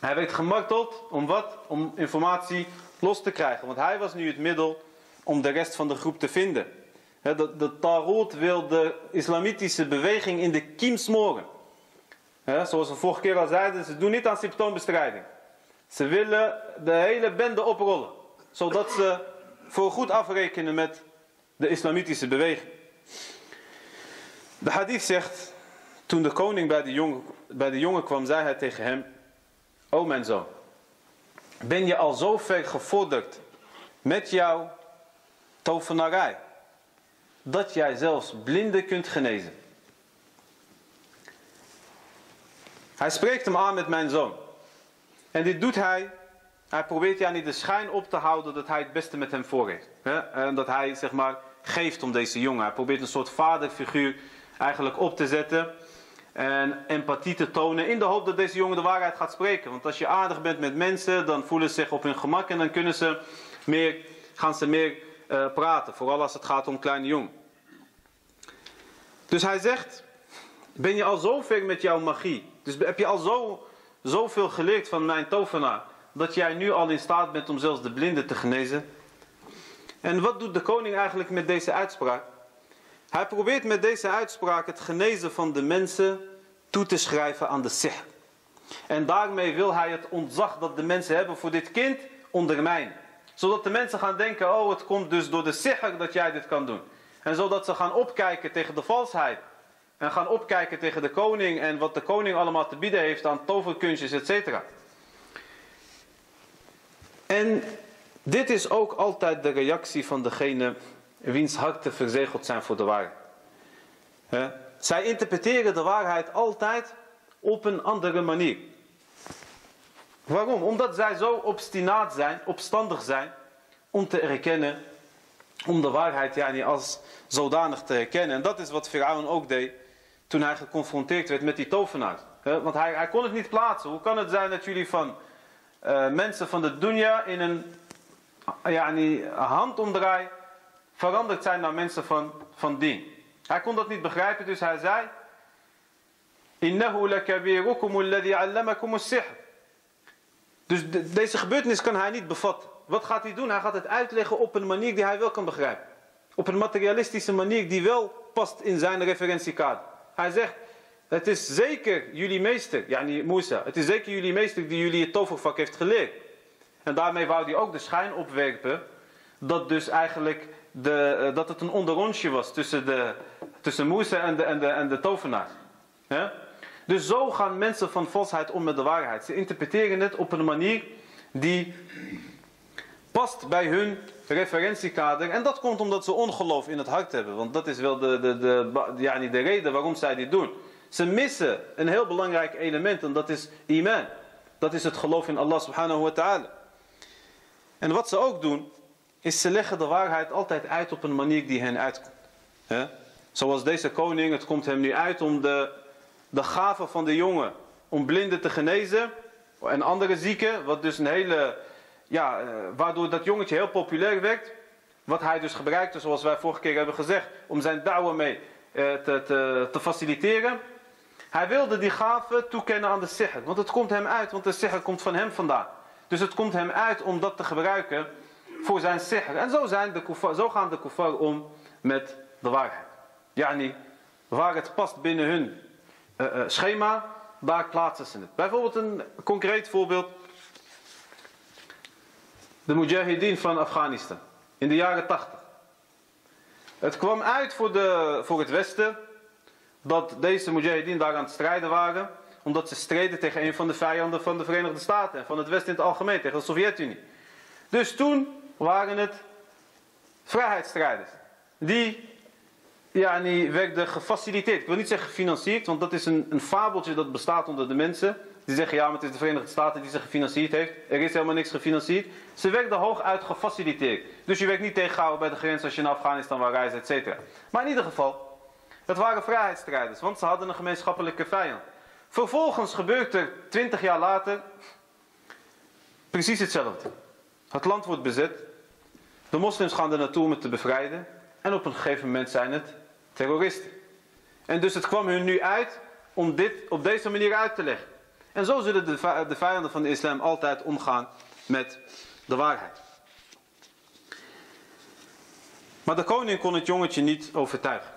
Hij werd gemarteld om wat? Om informatie los te krijgen. Want hij was nu het middel om de rest van de groep te vinden. De, de Tarot wil de islamitische beweging in de kiem smoren. zoals we vorige keer al zeiden, ze doen niet aan symptoombestrijding. Ze willen de hele bende oprollen. Zodat ze voor goed afrekenen met de islamitische beweging. De hadith zegt, toen de koning bij de, jongen, bij de jongen kwam, zei hij tegen hem, O mijn zoon, ben je al zo ver gevorderd met jouw tovenarij? Dat jij zelfs blinden kunt genezen. Hij spreekt hem aan met mijn zoon. En dit doet hij. Hij probeert ja niet de schijn op te houden dat hij het beste met hem voor heeft. En dat hij zeg maar geeft om deze jongen. Hij probeert een soort vaderfiguur eigenlijk op te zetten. En empathie te tonen in de hoop dat deze jongen de waarheid gaat spreken. Want als je aardig bent met mensen, dan voelen ze zich op hun gemak en dan kunnen ze meer, gaan ze meer uh, praten. Vooral als het gaat om kleine jongen. Dus hij zegt, ben je al zo ver met jouw magie? Dus heb je al zo, zoveel geleerd van mijn tovenaar, dat jij nu al in staat bent om zelfs de blinden te genezen? En wat doet de koning eigenlijk met deze uitspraak? Hij probeert met deze uitspraak het genezen van de mensen toe te schrijven aan de sihr. En daarmee wil hij het ontzag dat de mensen hebben voor dit kind ondermijnen. Zodat de mensen gaan denken, oh het komt dus door de sihr dat jij dit kan doen. En zodat ze gaan opkijken tegen de valsheid. En gaan opkijken tegen de koning en wat de koning allemaal te bieden heeft aan toverkunstjes, etc. En dit is ook altijd de reactie van degene wiens harten verzegeld zijn voor de waarheid. Zij interpreteren de waarheid altijd op een andere manier. Waarom? Omdat zij zo obstinaat zijn, opstandig zijn om te erkennen om de waarheid ja, niet als zodanig te herkennen. En dat is wat Firaun ook deed toen hij geconfronteerd werd met die tovenaar. Want hij, hij kon het niet plaatsen. Hoe kan het zijn dat jullie van eh, mensen van de dunya in een yani, handomdraai veranderd zijn naar mensen van, van dien. Hij kon dat niet begrijpen, dus hij zei... Innahu lakabirukum alladhi allamakum as-sihr. Dus de, deze gebeurtenis kan hij niet bevatten. Wat gaat hij doen? Hij gaat het uitleggen op een manier die hij wel kan begrijpen. Op een materialistische manier die wel past in zijn referentiekader. Hij zegt, het is zeker jullie meester, yani Musa, het is zeker jullie meester die jullie het tovervak heeft geleerd. En daarmee wou hij ook de schijn opwerpen dat dus eigenlijk de, eh, dat het een onderrondje was tussen, de, tussen Musa en de, en de, en de tovenaar. Dus zo gaan mensen van valsheid om met de waarheid. Ze interpreteren het op een manier die past bij hun referentiekader. En dat komt omdat ze ongeloof in het hart hebben. Want dat is wel de, de, de, ja, de reden waarom zij dit doen. Ze missen een heel belangrijk element en dat is iman. Dat is het geloof in Allah subhanahu wa ta'ala. En wat ze ook doen, is ze leggen de waarheid altijd uit op een manier die hen uitkomt. Zoals deze koning, het komt hem nu uit om de, de gave van de jongen om blinden te genezen en andere zieken, wat dus een hele, ja, eh, waardoor dat jongetje heel populair werd. Wat hij dus gebruikte, zoals wij vorige keer hebben gezegd, om zijn da'wah mee eh, te, te, te faciliteren. Hij wilde die gave toekennen aan de sihr. Want het komt hem uit, want de sihr komt van hem vandaan. Dus het komt hem uit om dat te gebruiken voor zijn sihr. En zo, zijn de zo gaan de kuffar om met de waarheid. Yani, waar het past binnen hun uh, uh, schema, daar plaatsen ze het. Bijvoorbeeld een concreet voorbeeld. De mujahideen van Afghanistan. In de jaren 80. Het kwam uit voor, de, voor het Westen dat deze mujahideen daar aan het strijden waren. Omdat ze streden tegen een van de vijanden van de Verenigde Staten. En van het Westen in het algemeen, tegen de Sovjet-Unie. Dus toen waren het vrijheidsstrijders. Die ja, die werden gefaciliteerd. Ik wil niet zeggen gefinancierd, want dat is een, een fabeltje dat bestaat onder de mensen. Die zeggen ja, maar het is de Verenigde Staten die ze gefinancierd heeft. Er is helemaal niks gefinancierd. Ze werden hooguit gefaciliteerd. Dus je werd niet tegengehouden bij de grens als je naar Afghanistan wou reizen, et cetera. Maar in ieder geval, het waren vrijheidsstrijders, want ze hadden een gemeenschappelijke vijand. Vervolgens gebeurt er twintig jaar later precies hetzelfde. Het land wordt bezet. De moslims gaan er naartoe om het te bevrijden. En op een gegeven moment zijn het terroristen. En dus het kwam hun nu uit om dit op deze manier uit te leggen. En zo zullen de vijanden van de islam altijd omgaan met de waarheid. Maar de koning kon het jongetje niet overtuigen.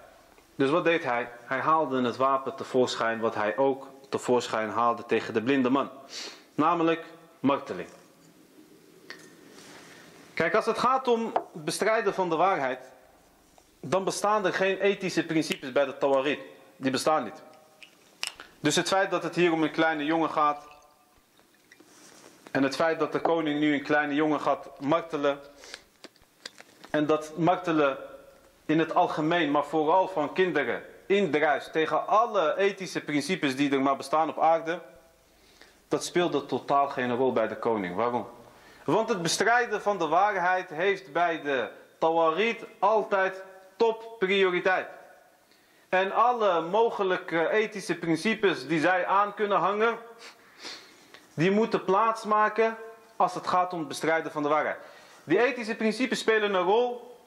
Dus wat deed hij? Hij haalde het wapen tevoorschijn wat hij ook tevoorschijn haalde tegen de blinde man. Namelijk marteling. Kijk, als het gaat om het bestrijden van de waarheid, dan bestaan er geen ethische principes bij de Tawarit. Die bestaan niet. Dus het feit dat het hier om een kleine jongen gaat, en het feit dat de koning nu een kleine jongen gaat martelen, en dat martelen in het algemeen, maar vooral van kinderen, indruist tegen alle ethische principes die er maar bestaan op aarde, dat speelde totaal geen rol bij de koning. Waarom? Want het bestrijden van de waarheid heeft bij de Tawarit altijd topprioriteit. En alle mogelijke ethische principes die zij aan kunnen hangen, die moeten plaatsmaken als het gaat om het bestrijden van de waarheid. Die ethische principes spelen een rol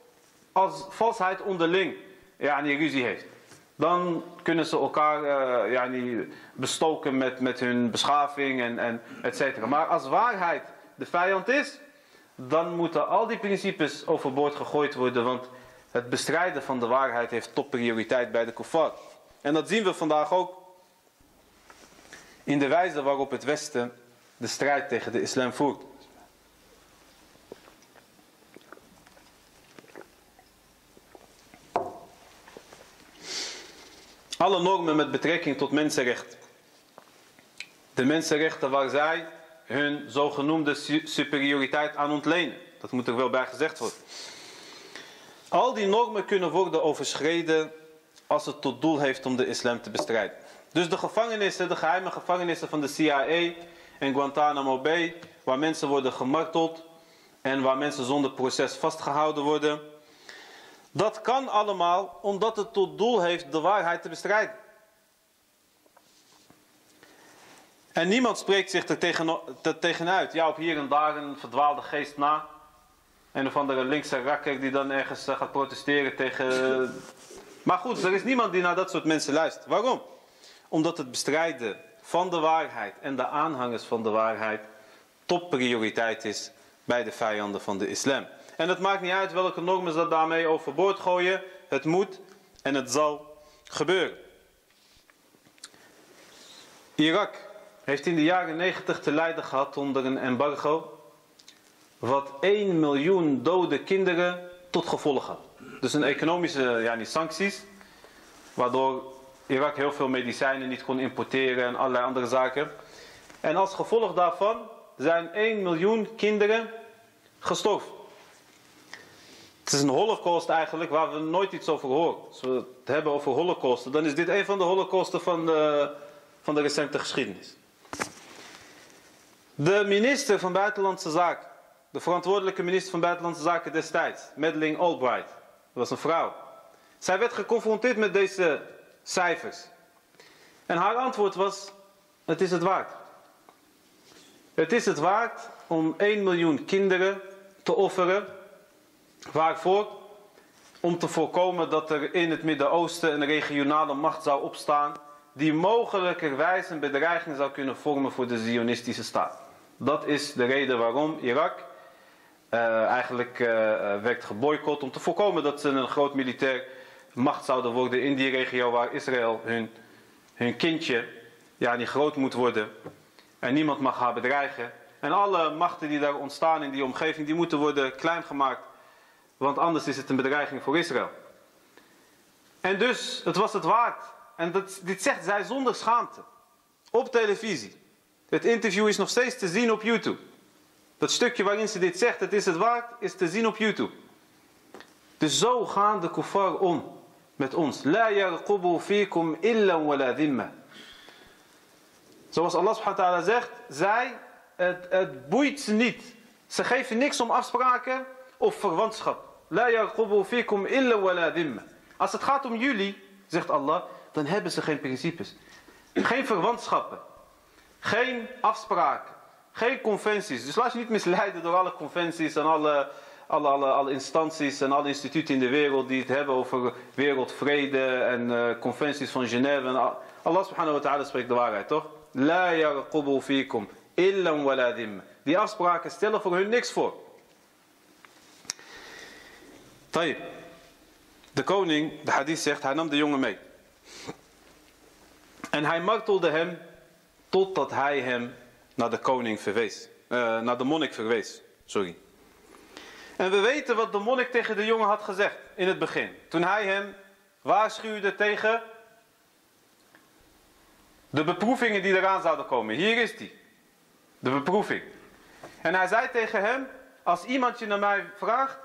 als valsheid onderling ja, die ruzie heeft. Dan kunnen ze elkaar uh, ja, niet bestoken met, met hun beschaving en, en et cetera. Maar als waarheid de vijand is, dan moeten al die principes overboord gegooid worden. Want het bestrijden van de waarheid heeft topprioriteit bij de kuffar. En dat zien we vandaag ook in de wijze waarop het Westen de strijd tegen de islam voert. Alle normen met betrekking tot mensenrechten. De mensenrechten waar zij hun zogenoemde superioriteit aan ontlenen. Dat moet er wel bij gezegd worden. Al die normen kunnen worden overschreden als het tot doel heeft om de islam te bestrijden. Dus de gevangenissen, de geheime gevangenissen van de CIA en Guantanamo Bay, waar mensen worden gemarteld en waar mensen zonder proces vastgehouden worden. Dat kan allemaal omdat het tot doel heeft de waarheid te bestrijden. En niemand spreekt zich er tegen, te, tegenuit. Ja, op hier en daar een verdwaalde geest na. Een of andere linkse rakker die dan ergens eh, gaat protesteren tegen... Maar goed, er is niemand die naar dat soort mensen luistert. Waarom? Omdat het bestrijden van de waarheid en de aanhangers van de waarheid topprioriteit is bij de vijanden van de islam. En het maakt niet uit welke normen ze daarmee overboord gooien. Het moet en het zal gebeuren. Irak heeft in de jaren 90 te lijden gehad onder een embargo. Wat 1 miljoen dode kinderen tot gevolg had. Dus een economische ja, niet sancties. Waardoor Irak heel veel medicijnen niet kon importeren en allerlei andere zaken. En als gevolg daarvan zijn 1 miljoen kinderen gestorven. Het is een holocaust eigenlijk waar we nooit iets over horen. Als we het hebben over holocausten, dan is dit een van de holocausten van de, van de recente geschiedenis. De minister van Buitenlandse Zaken, de verantwoordelijke minister van Buitenlandse Zaken destijds, Madeleine Albright, dat was een vrouw. Zij werd geconfronteerd met deze cijfers. En haar antwoord was, het is het waard. Het is het waard om 1 miljoen kinderen te offeren. Waarvoor? Om te voorkomen dat er in het Midden-Oosten een regionale macht zou opstaan die mogelijkerwijs een bedreiging zou kunnen vormen voor de Zionistische staat. Dat is de reden waarom Irak uh, eigenlijk uh, werd geboycott om te voorkomen dat ze een groot militair macht zouden worden in die regio waar Israël hun, hun kindje ja, niet groot moet worden en niemand mag haar bedreigen. En alle machten die daar ontstaan in die omgeving, die moeten worden klein gemaakt, want anders is het een bedreiging voor Israël. En dus, het was het waard. En dat, dit zegt zij zonder schaamte. Op televisie. Het interview is nog steeds te zien op YouTube. Dat stukje waarin ze dit zegt, het is het waard, is te zien op YouTube. Dus zo gaan de kuffar om met ons. La yarqubu fikum illa wala dhimma. Zoals Allah subhanahu wa ta'ala zegt, zij, het, het boeit ze niet. Ze geven niks om afspraken of verwantschap. La yarqubu fikum illa wala dhimma. Als het gaat om jullie, zegt Allah, dan hebben ze geen principes. Geen verwantschappen. Geen afspraken. Geen conventies. Dus laat je niet misleiden door alle conventies en alle, alle, alle, alle instanties en alle instituten in de wereld die het hebben over wereldvrede en uh, conventies van Genève. En Allah subhanahu wa ta'ala spreekt de waarheid, toch? La yarqubu fikum illam waladim. Die afspraken stellen voor hun niks voor. Tayyip. De koning, de hadith zegt, hij nam de jongen mee. En hij martelde hem totdat hij hem naar de koning verwees. Uh, naar de monnik verwees. Sorry. En we weten wat de monnik tegen de jongen had gezegd in het begin. Toen hij hem waarschuwde tegen de beproevingen die eraan zouden komen. Hier is die. De beproeving. En hij zei tegen hem, als iemand je naar mij vraagt,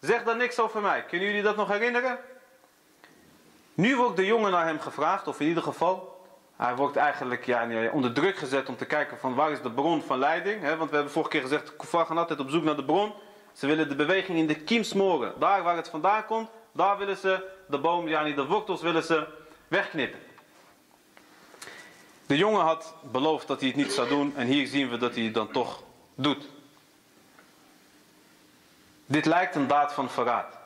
zeg dan niks over mij. Kunnen jullie dat nog herinneren? Nu wordt de jongen naar hem gevraagd, of in ieder geval, hij wordt eigenlijk ja, onder druk gezet om te kijken van waar is de bron van leiding. Hè? Want we hebben vorige keer gezegd, Kufar gaan altijd op zoek naar de bron. Ze willen de beweging in de kiem smoren. Daar waar het vandaan komt, daar willen ze de boom, ja, de wortels willen ze wegknippen. De jongen had beloofd dat hij het niet zou doen en hier zien we dat hij het dan toch doet. Dit lijkt een daad van verraad.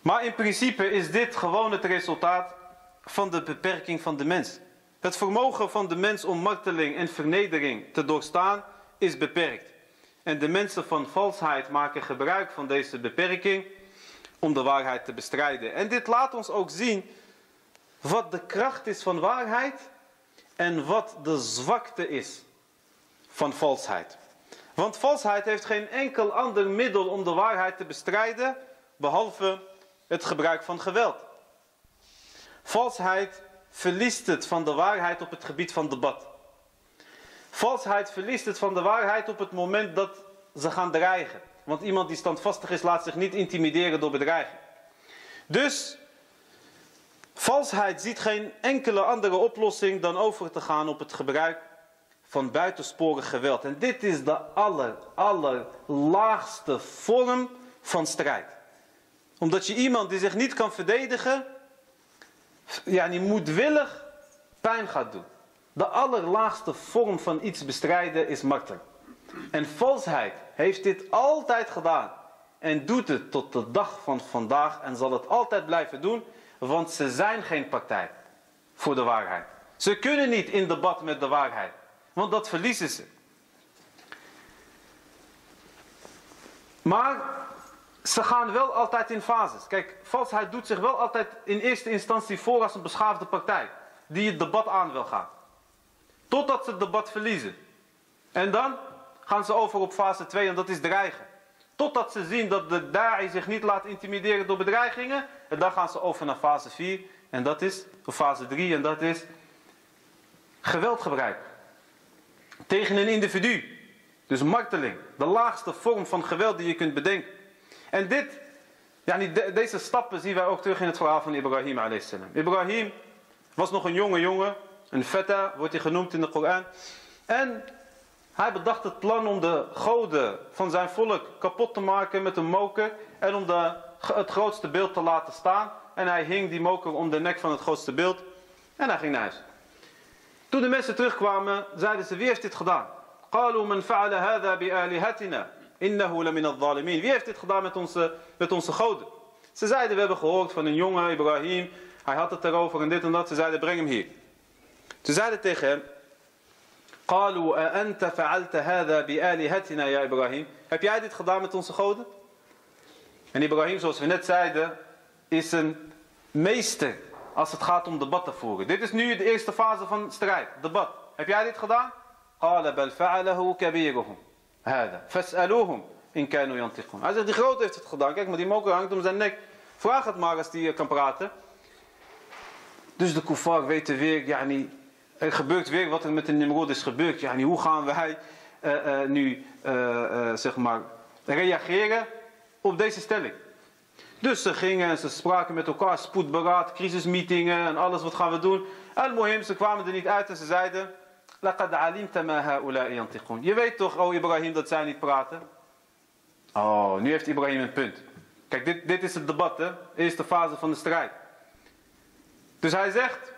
Maar in principe is dit gewoon het resultaat van de beperking van de mens. Het vermogen van de mens om marteling en vernedering te doorstaan is beperkt. En de mensen van valsheid maken gebruik van deze beperking om de waarheid te bestrijden. En dit laat ons ook zien wat de kracht is van waarheid en wat de zwakte is van valsheid. Want valsheid heeft geen enkel ander middel om de waarheid te bestrijden behalve het gebruik van geweld. Valsheid verliest het van de waarheid op het gebied van debat. Valsheid verliest het van de waarheid op het moment dat ze gaan dreigen. Want iemand die standvastig is, laat zich niet intimideren door bedreiging. Dus, valsheid ziet geen enkele andere oplossing dan over te gaan op het gebruik van buitensporig geweld. En dit is de aller, allerlaagste vorm van strijd. Omdat je iemand die zich niet kan verdedigen, ja, die moedwillig pijn gaat doen. de allerlaagste vorm van iets bestrijden is martelen. En valsheid heeft dit altijd gedaan. En doet het tot de dag van vandaag en zal het altijd blijven doen. Want ze zijn geen partij voor de waarheid. Ze kunnen niet in debat met de waarheid. Want dat verliezen ze. Maar ze gaan wel altijd in fases. Kijk, valsheid doet zich wel altijd in eerste instantie voor als een beschaafde partij. Die het debat aan wil gaan. Totdat ze het debat verliezen. En dan gaan ze over op fase 2 en dat is dreigen. Totdat ze zien dat de da'i zich niet laat intimideren door bedreigingen. En dan gaan ze over naar fase 4 en dat is, fase 3 en dat is geweld gebruiken. Tegen een individu. Dus marteling. De laagste vorm van geweld die je kunt bedenken. En dit, ja, deze stappen zien wij ook terug in het verhaal van Ibrahim a.s. Ibrahim was nog een jonge jongen. Een feta wordt hij genoemd in de Koran. En hij bedacht het plan om de goden van zijn volk kapot te maken met een moker. En om de, het grootste beeld te laten staan. En hij hing die moker om de nek van het grootste beeld. En hij ging naar huis. Toen de mensen terugkwamen, zeiden ze, wie heeft dit gedaan? قالوا من فعل هذا بآلهتنا إنه لمن الظالمين. Wie heeft dit gedaan met onze, met onze goden? Ze zeiden, we hebben gehoord van een jongen, Ibrahim. Hij had het erover en dit en dat. Ze zeiden, breng hem hier. Ze zeiden tegen hem, قالوا أأنت فعلت هذا بآلهتنا يا إبراهيم. Heb jij dit gedaan met onze goden? En Ibrahim, zoals we net zeiden, is een meester als het gaat om debat te voeren. Dit is nu de eerste fase van strijd, debat. Heb jij dit gedaan? قال بل فعله كبيرهم هذا فاسألوهم إن كانوا ينطقون. Hij zegt, die groot heeft het gedaan. Kijk, maar die moker hangt om zijn nek. Vraag het maar als die kan praten. Dus de kuffar weten weer, yani, er gebeurt weer wat er met de Nimrod is gebeurd. Yani, hoe gaan wij uh, uh, nu, uh, zeg maar, reageren op deze stelling? Dus ze gingen en ze spraken met elkaar, spoedberaad, crisismeetingen en alles, wat gaan we doen? Al-Mohim, ze kwamen er niet uit en ze zeiden, لقد علمت ما هؤلاء ينطقون. Je weet toch, oh Ibrahim, dat zij niet praten? Oh, nu heeft Ibrahim een punt. Kijk, dit, dit is het debat, hè? Eerste fase van de strijd. Dus hij zegt,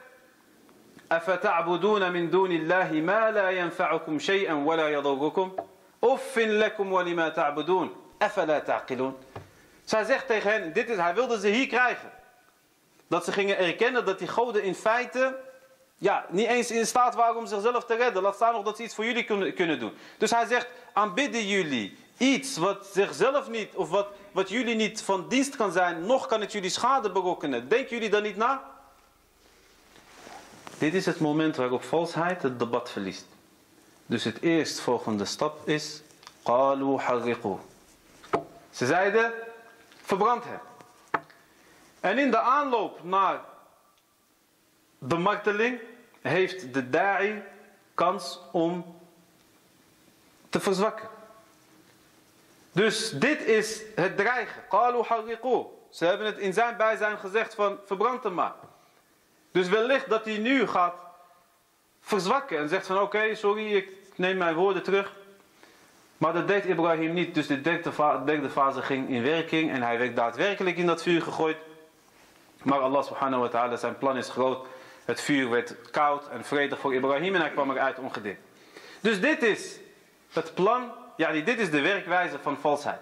أفتعبدون من دون الله ما لا ينفعكم شيئا ولا يضركم أف لكم ولما تعبدون أفلا تعقلون Zij zegt tegen hen, dit is, hij wilde ze hier krijgen. Dat ze gingen erkennen dat die goden in feite ja, niet eens in staat waren om zichzelf te redden. Laat staan nog dat ze iets voor jullie kunnen, kunnen doen. Dus hij zegt, aanbidden jullie iets wat zichzelf niet, of wat, wat jullie niet van dienst kan zijn, nog kan het jullie schade berokkenen. Denken jullie dan niet na? Dit is het moment waarop valsheid het debat verliest. Dus het eerstvolgende stap is, qalu harriqu. Ze zeiden, verbrand hem. En in de aanloop naar de marteling heeft de da'i kans om te verzwakken. Dus dit is het dreigen. Ze hebben het in zijn bijzijn gezegd van verbrand hem maar. Dus wellicht dat hij nu gaat verzwakken en zegt van oké, sorry, ik neem mijn woorden terug. Maar dat deed Ibrahim niet, dus de derde fase ging in werking en hij werd daadwerkelijk in dat vuur gegooid. Maar Allah subhanahu wa ta'ala, zijn plan is groot. Het vuur werd koud en vredig voor Ibrahim en hij kwam eruit ongediend. Dus dit is het plan, ja dit is de werkwijze van valsheid.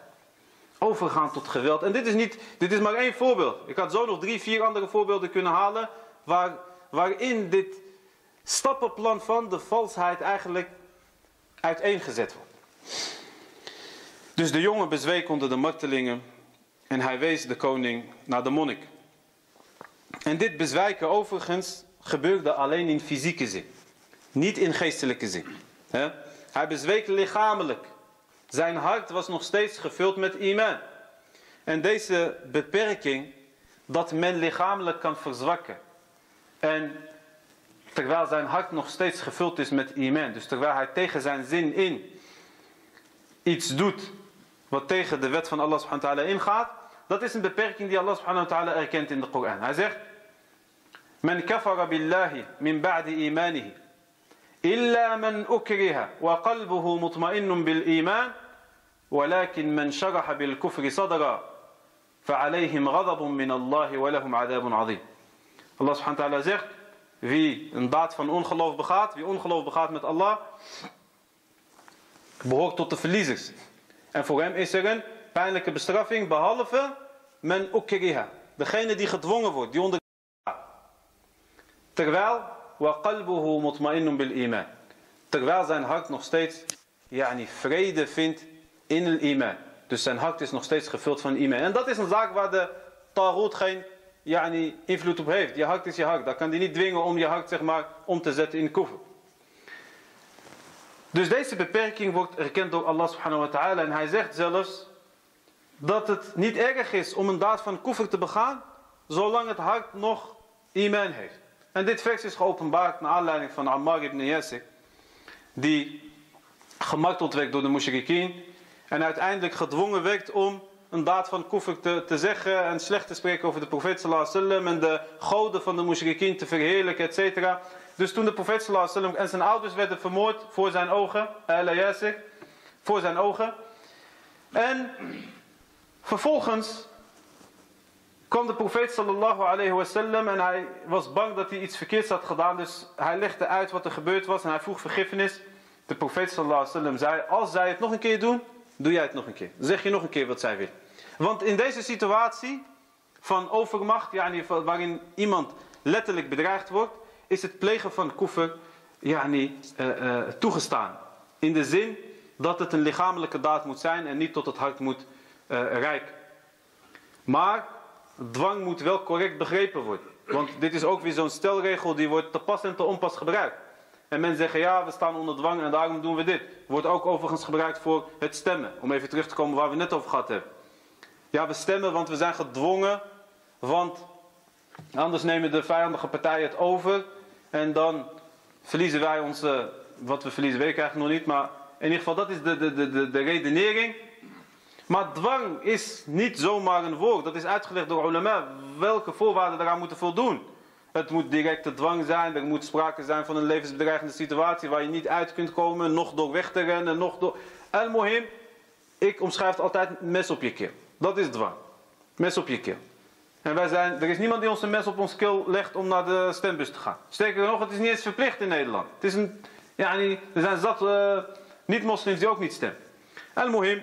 Overgaan tot geweld. En dit is, niet, dit is maar één voorbeeld. Ik had zo nog drie, vier andere voorbeelden kunnen halen. Waar, waarin dit stappenplan van de valsheid eigenlijk uiteengezet wordt. Dus de jongen bezweek onder de martelingen en hij wees de koning naar de monnik. En dit bezwijken overigens gebeurde alleen in fysieke zin. Niet in geestelijke zin. Hij bezweek lichamelijk. Zijn hart was nog steeds gevuld met iman. En deze beperking, dat men lichamelijk kan verzwakken. En terwijl zijn hart nog steeds gevuld is met iman. Dus terwijl hij tegen zijn zin in iets doet wat tegen de wet van Allah subhanahu wa ta'ala ingaat. Dat is een beperking die Allah subhanahu wa ta'ala erkent in de Koran. Hij zegt, من كفر بالله من بعد إيمانه إلا من أكره وقلبه مطمئن بالإيمان ولكن من شرح بالكفر صدرا فعليهم غضب من الله ولهم عذاب عظيم Allah subhanahu wa ta'ala zegt wie een daad van ongeloof begaat, wie ongeloof begaat met Allah, behoort tot de verliezers. En voor hem is er een pijnlijke bestraffing, behalve men ukriha. Degene die gedwongen wordt, die onder Terwijl, wa qalbuhu mutma'innun bil iman. Terwijl zijn hart nog steeds yani, vrede vindt in het iman. Dus zijn hart is nog steeds gevuld van iman. En dat is een zaak waar de tarot geen yani, invloed op heeft. Je hart is je hart. Daar kan die niet dwingen om je hart zeg maar, om te zetten in koffer. Dus deze beperking wordt erkend door Allah subhanahu wa ta'ala. En hij zegt zelfs dat het niet erg is om een daad van koffer te begaan, zolang het hart nog iman heeft. En dit vers is geopenbaard naar aanleiding van Ammar ibn Yasir. Die gemarteld werd door de mushrikeen. En uiteindelijk gedwongen werd om een daad van koffer te, zeggen en slecht te spreken over de profeet wasallam en de goden van de mushrikeen te verheerlijken, et cetera. Dus toen de profeet wasallam en zijn ouders werden vermoord voor zijn ogen, al Yasir, voor zijn ogen. En vervolgens kwam de profeet sallallahu alayhi wasallam en hij was bang dat hij iets verkeerds had gedaan. Dus hij legde uit wat er gebeurd was en hij vroeg vergiffenis. De profeet sallallahu alayhi wasallam zei, als zij het nog een keer doen, doe jij het nog een keer. zeg je nog een keer wat zij wil. Want in deze situatie van overmacht, yani waarin iemand letterlijk bedreigd wordt, is het plegen van kuffer yani, uh, toegestaan. In de zin dat het een lichamelijke daad moet zijn en niet tot het hart moet uh, rijken. Maar dwang moet wel correct begrepen worden. Want dit is ook weer zo'n stelregel die wordt te pas en te onpas gebruikt. En mensen zeggen ja, we staan onder dwang en daarom doen we dit. Wordt ook overigens gebruikt voor het stemmen. Om even terug te komen waar we net over gehad hebben. Ja, we stemmen want we zijn gedwongen. Want anders nemen de vijandige partijen het over. En dan verliezen wij onze, wat we verliezen weet ik eigenlijk nog niet. Maar in ieder geval dat is de, de, de, de redenering. Maar dwang is niet zomaar een woord. Dat is uitgelegd door ulama. Welke voorwaarden eraan moeten voldoen. Het moet directe dwang zijn. Er moet sprake zijn van een levensbedreigende situatie waar je niet uit kunt komen. Nog door weg te rennen. Nog door... Al-Mohim. Ik omschrijf het altijd mes op je keel. Dat is dwang. Mes op je keel. En wij zijn, er is niemand die ons een mes op ons keel legt om naar de stembus te gaan. Sterker nog, het is niet eens verplicht in Nederland. Het is een, ja, er zijn zat uh, niet-moslims die ook niet stemmen. Al-Mohim.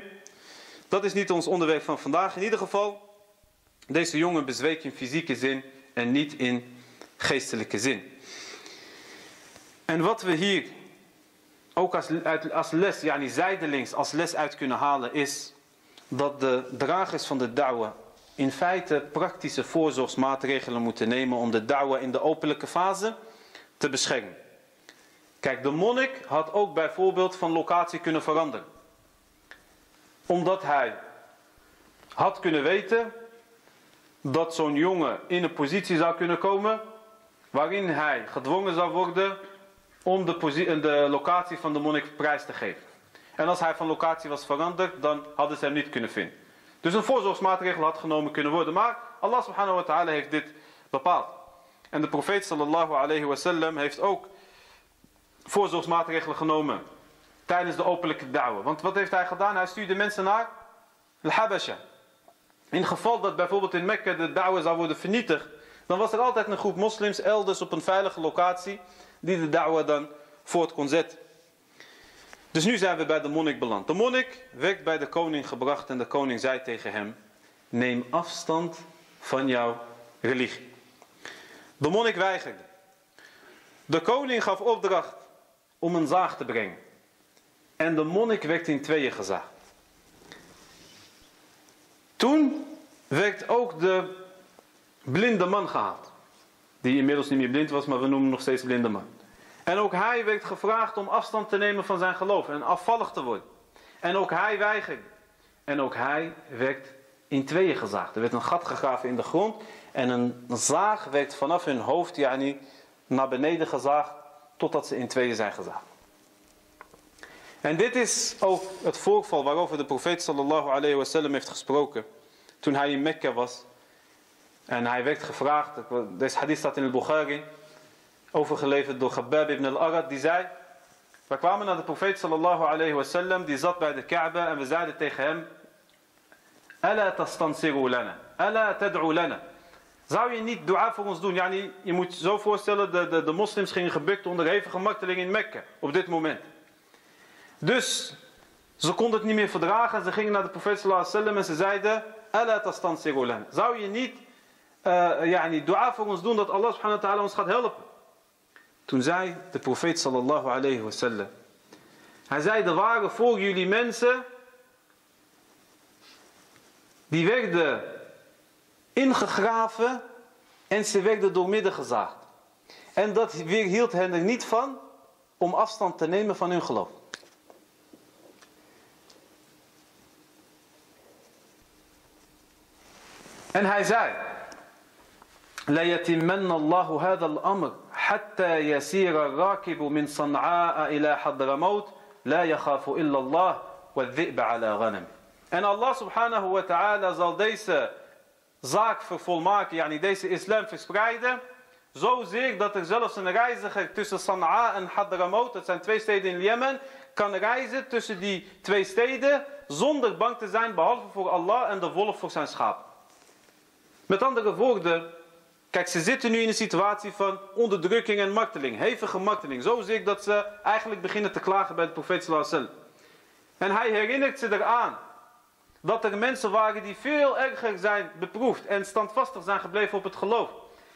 Dat is niet ons onderwerp van vandaag. In ieder geval, deze jongen bezweek in fysieke zin en niet in geestelijke zin. En wat we hier ook als, als les, yani zijdelings als les uit kunnen halen is dat de dragers van de da'wa in feite praktische voorzorgsmaatregelen moeten nemen om de da'wa in de openlijke fase te beschermen. Kijk, de monnik had ook bijvoorbeeld van locatie kunnen veranderen omdat hij had kunnen weten dat zo'n jongen in een positie zou kunnen komen waarin hij gedwongen zou worden om de, de locatie van de monnik prijs te geven. En als hij van locatie was veranderd, dan hadden ze hem niet kunnen vinden. Dus een voorzorgsmaatregel had genomen kunnen worden. Maar Allah subhanahu wa ta'ala heeft dit bepaald. En de profeet sallallahu alayhi wa sallam heeft ook voorzorgsmaatregelen genomen tijdens de openlijke da'wa. Want wat heeft hij gedaan? Hij stuurde mensen naar Al-Habasha. In het geval dat bijvoorbeeld in Mekka de da'wa zou worden vernietigd, dan was er altijd een groep moslims elders op een veilige locatie die de da'wa dan voort kon zetten. Dus nu zijn we bij de monnik beland. De monnik werd bij de koning gebracht en de koning zei tegen hem: Neem afstand van jouw religie. De monnik weigerde. De koning gaf opdracht om een zaag te brengen. En de monnik werd in tweeën gezaagd. Toen werd ook de blinde man gehaald. Die inmiddels niet meer blind was, maar we noemen hem nog steeds blinde man. En ook hij werd gevraagd om afstand te nemen van zijn geloof en afvallig te worden. En ook hij weigerde. En ook hij werd in tweeën gezaagd. Er werd een gat gegraven in de grond. En een zaag werd vanaf hun hoofd yani, naar beneden gezaagd. Totdat ze in tweeën zijn gezaagd. En dit is ook het voorval waarover de profeet sallallahu alayhi wasallam heeft gesproken. Toen hij in Mekka was. En hij werd gevraagd, deze hadith staat in het Bukhari, overgeleverd door Khabab ibn al-Arad, die zei, we kwamen naar de profeet sallallahu alayhi wasallam, die zat bij de Kaaba en we zeiden tegen hem, Ala tastansiru lana, ala tad'u lana. Zou je niet dua voor ons doen? Yani, je moet je zo voorstellen, de, de, de moslims gingen gebukt onder hevige marteling in Mekka. Op dit moment. Dus, ze konden het niet meer verdragen. Ze gingen naar de profeet sallallahu en ze zeiden... Ala Zou je niet uh, yani, dua voor ons doen dat Allah subhanahu wa ta'ala ons gaat helpen? Toen zei de profeet sallallahu alayhi wasallam. Hij zei, er waren voor jullie mensen... Die werden ingegraven en ze werden doormidden gezaagd. En dat weerhield hen er niet van om afstand te nemen van hun geloof. En hij zei: لا يتمن الله هذا الأمر حتى يسير الراكب من صنعاء إلى حضرموت لا يخاف إلا الله والذئب على غنم. En Allah subhanahu wa ta'ala zal deze zaak vervolmaken, yani deze islam verspreiden. Zozeer dat er zelfs een reiziger tussen Sana'a en Hadramaut, dat zijn twee steden in Jemen, kan reizen tussen die twee steden zonder bang te zijn, behalve voor Allah en de wolf voor zijn schaap. Met andere woorden, kijk, ze zitten nu in een situatie van onderdrukking en marteling, hevige marteling. Zozeer dat ze eigenlijk beginnen te klagen bij de profeet sallallahu En hij herinnert ze eraan dat er mensen waren die veel erger zijn beproefd en standvastig zijn gebleven op het geloof.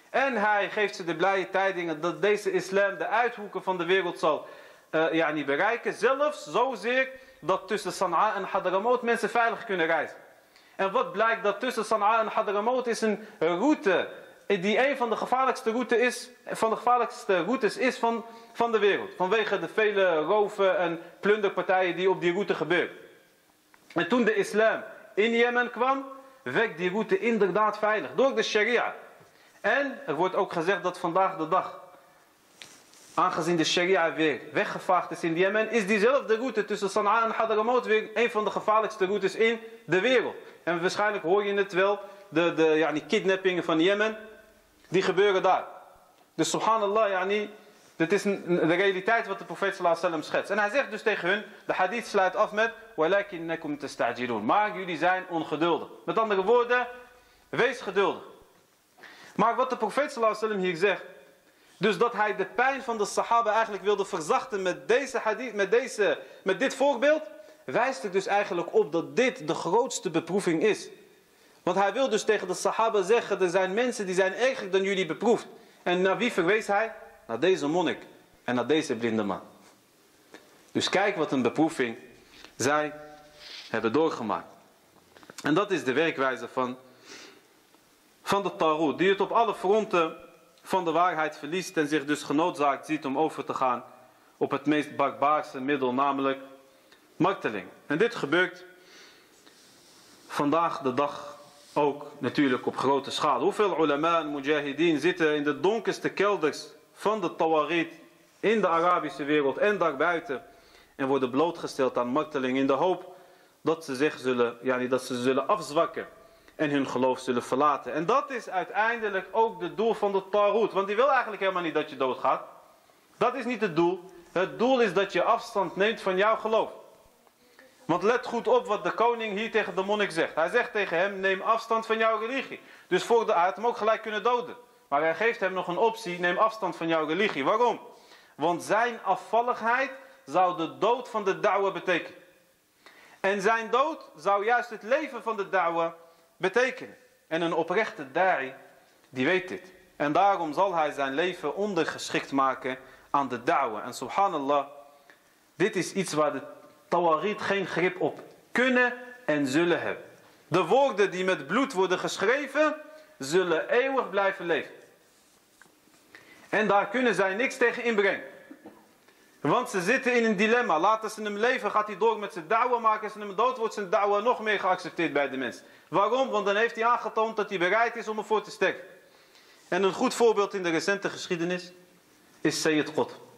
En hij geeft ze de blije tijdingen dat deze islam de uithoeken van de wereld zal uh, ja, niet bereiken. Zelfs zozeer dat tussen Sana'a en Hadramaut mensen veilig kunnen reizen. En wat blijkt dat tussen Sana'a en Hadramaut is een route die een van de gevaarlijkste, is, van de gevaarlijkste routes is van, van de wereld. Vanwege de vele roven en plunderpartijen die op die route gebeuren. En toen de islam in Jemen kwam, werd die route inderdaad veilig. Door de sharia. En er wordt ook gezegd dat vandaag de dag, aangezien de sharia weer weggevaagd is in Jemen, is diezelfde route tussen Sana'a en Hadramaut weer een van de gevaarlijkste routes in de wereld. En waarschijnlijk hoor je het wel. De, de ja, die kidnappingen van Jemen. Die gebeuren daar. Dus subhanallah. Ja, niet, dit is de realiteit wat de profeet sallam schetst. En hij zegt dus tegen hun. De hadith sluit af met. Maar jullie zijn ongeduldig. Met andere woorden. Wees geduldig. Maar wat de profeet sallam hier zegt. Dus dat hij de pijn van de sahaba eigenlijk wilde verzachten met deze hadith, met, deze, met dit voorbeeld wijst er dus eigenlijk op dat dit de grootste beproeving is. Want hij wil dus tegen de sahaba zeggen, er zijn mensen die zijn erger dan jullie beproefd. En naar wie verwees hij? Naar deze monnik en naar deze blinde man. Dus kijk wat een beproeving zij hebben doorgemaakt. En dat is de werkwijze van, van de Tarot, die het op alle fronten van de waarheid verliest en zich dus genoodzaakt ziet om over te gaan op het meest barbaarse middel, namelijk marteling. En dit gebeurt vandaag de dag ook natuurlijk op grote schaal. Hoeveel ulama en mujahideen zitten in de donkerste kelders van de Tawarit in de Arabische wereld en daarbuiten en worden blootgesteld aan marteling in de hoop dat ze zich zullen, ja, dat ze zullen afzwakken en hun geloof zullen verlaten. En dat is uiteindelijk ook het doel van de Tarut, want die wil eigenlijk helemaal niet dat je doodgaat. Dat is niet het doel. Het doel is dat je afstand neemt van jouw geloof. Want let goed op wat de koning hier tegen de monnik zegt. Hij zegt tegen hem, neem afstand van jouw religie. Dus voor de, hij had hem ook gelijk kunnen doden. Maar hij geeft hem nog een optie, neem afstand van jouw religie. Waarom? Want zijn afvalligheid zou de dood van de da'wa betekenen. En zijn dood zou juist het leven van de da'wa betekenen. En een oprechte da'i, die weet dit. En daarom zal hij zijn leven ondergeschikt maken aan de da'wa. En subhanallah, dit is iets waar de tawarit geen grip op kunnen en zullen hebben. De woorden die met bloed worden geschreven, zullen eeuwig blijven leven. En daar kunnen zij niks tegen inbrengen. Want ze zitten in een dilemma. Laten ze hem leven, gaat hij door met zijn da'wa. Maken ze hem dood, wordt zijn da'wa nog meer geaccepteerd bij de mensen. Waarom? Want dan heeft hij aangetoond dat hij bereid is om ervoor te sterven. En een goed voorbeeld in de recente geschiedenis is Sayyid Qutb.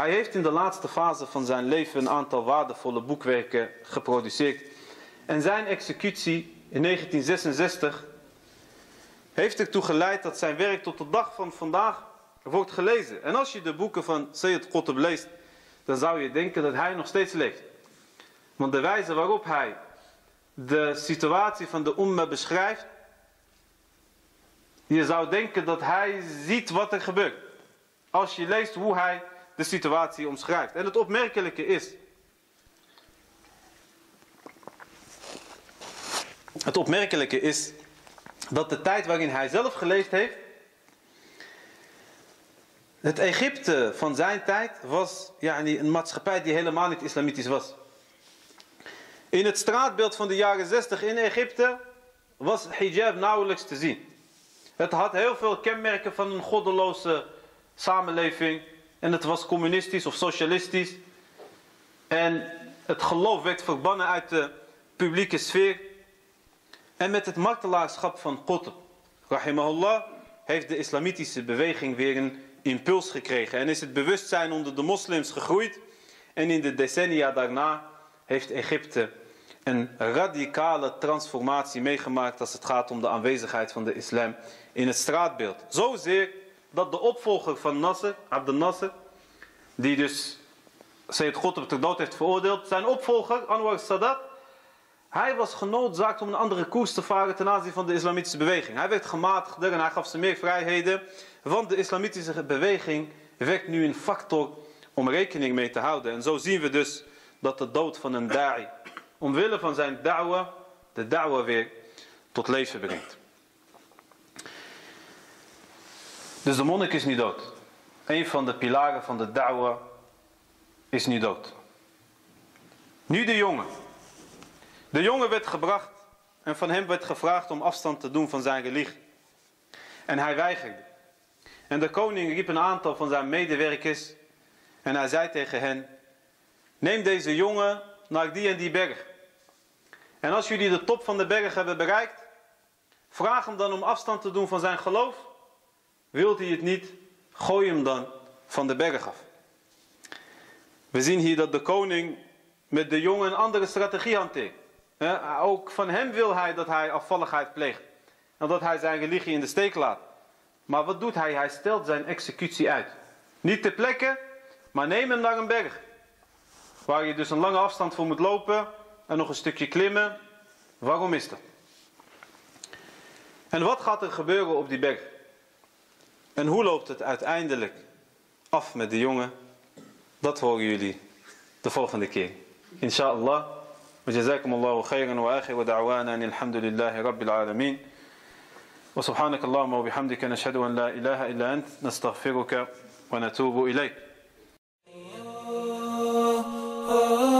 Hij heeft in de laatste fase van zijn leven een aantal waardevolle boekwerken geproduceerd. En zijn executie in 1966 heeft ertoe geleid dat zijn werk tot de dag van vandaag wordt gelezen. En als je de boeken van Sayyid Qutb leest, dan zou je denken dat hij nog steeds leeft. Want de wijze waarop hij de situatie van de umma beschrijft, Je zou denken dat hij ziet wat er gebeurt. Als je leest hoe hij de situatie omschrijft. En het opmerkelijke is. Het opmerkelijke is dat de tijd waarin hij zelf geleefd heeft. Het Egypte van zijn tijd was yani, een maatschappij die helemaal niet islamitisch was. In het straatbeeld van de jaren 60 in Egypte was hijab nauwelijks te zien. Het had heel veel kenmerken van een goddeloze samenleving. En het was communistisch of socialistisch. En het geloof werd verbannen uit de publieke sfeer. En met het martelaarschap van Qutb, rahimahullah, heeft de islamitische beweging weer een impuls gekregen. En is het bewustzijn onder de moslims gegroeid. En in de decennia daarna heeft Egypte een radicale transformatie meegemaakt als het gaat om de aanwezigheid van de islam in het straatbeeld. Zozeer dat de opvolger van Nasser, Abdel Nasser, die dus Sayyid Qutb ter dood heeft veroordeeld, zijn opvolger Anwar Sadat, hij was genoodzaakt om een andere koers te varen ten aanzien van de islamitische beweging. Hij werd gematigder en hij gaf ze meer vrijheden, want de islamitische beweging werd nu een factor om rekening mee te houden. En zo zien we dus dat de dood van een da'i, omwille van zijn da'wa, de da'wa weer tot leven brengt. Dus de monnik is niet dood. Een van de pilaren van de da'wa is niet dood. Nu de jongen. De jongen werd gebracht en van hem werd gevraagd om afstand te doen van zijn religie. En hij weigerde. En de koning riep een aantal van zijn medewerkers en hij zei tegen hen: Neem deze jongen naar die en die berg. En als jullie de top van de berg hebben bereikt, vraag hem dan om afstand te doen van zijn geloof. Wilt hij het niet, gooi hem dan van de berg af. We zien hier dat de koning met de jongen een andere strategie hanteert. ook van hem wil hij dat hij afvalligheid pleegt. En dat hij zijn religie in de steek laat. Maar wat doet hij? Hij stelt zijn executie uit. Niet ter plekke, maar neem hem naar een berg. Waar je dus een lange afstand voor moet lopen en nog een stukje klimmen. Waarom is dat? En wat gaat er gebeuren op die berg? En hoe loopt het uiteindelijk af met de jongen? Dat horen jullie de volgende keer. Inshallah. وجزاكم الله خيرا واخر دعوانا ان الحمد لله رب العالمين وسبحانك اللهم وبحمدك نشهد ان لا اله الا انت نستغفرك ونتوب اليك oh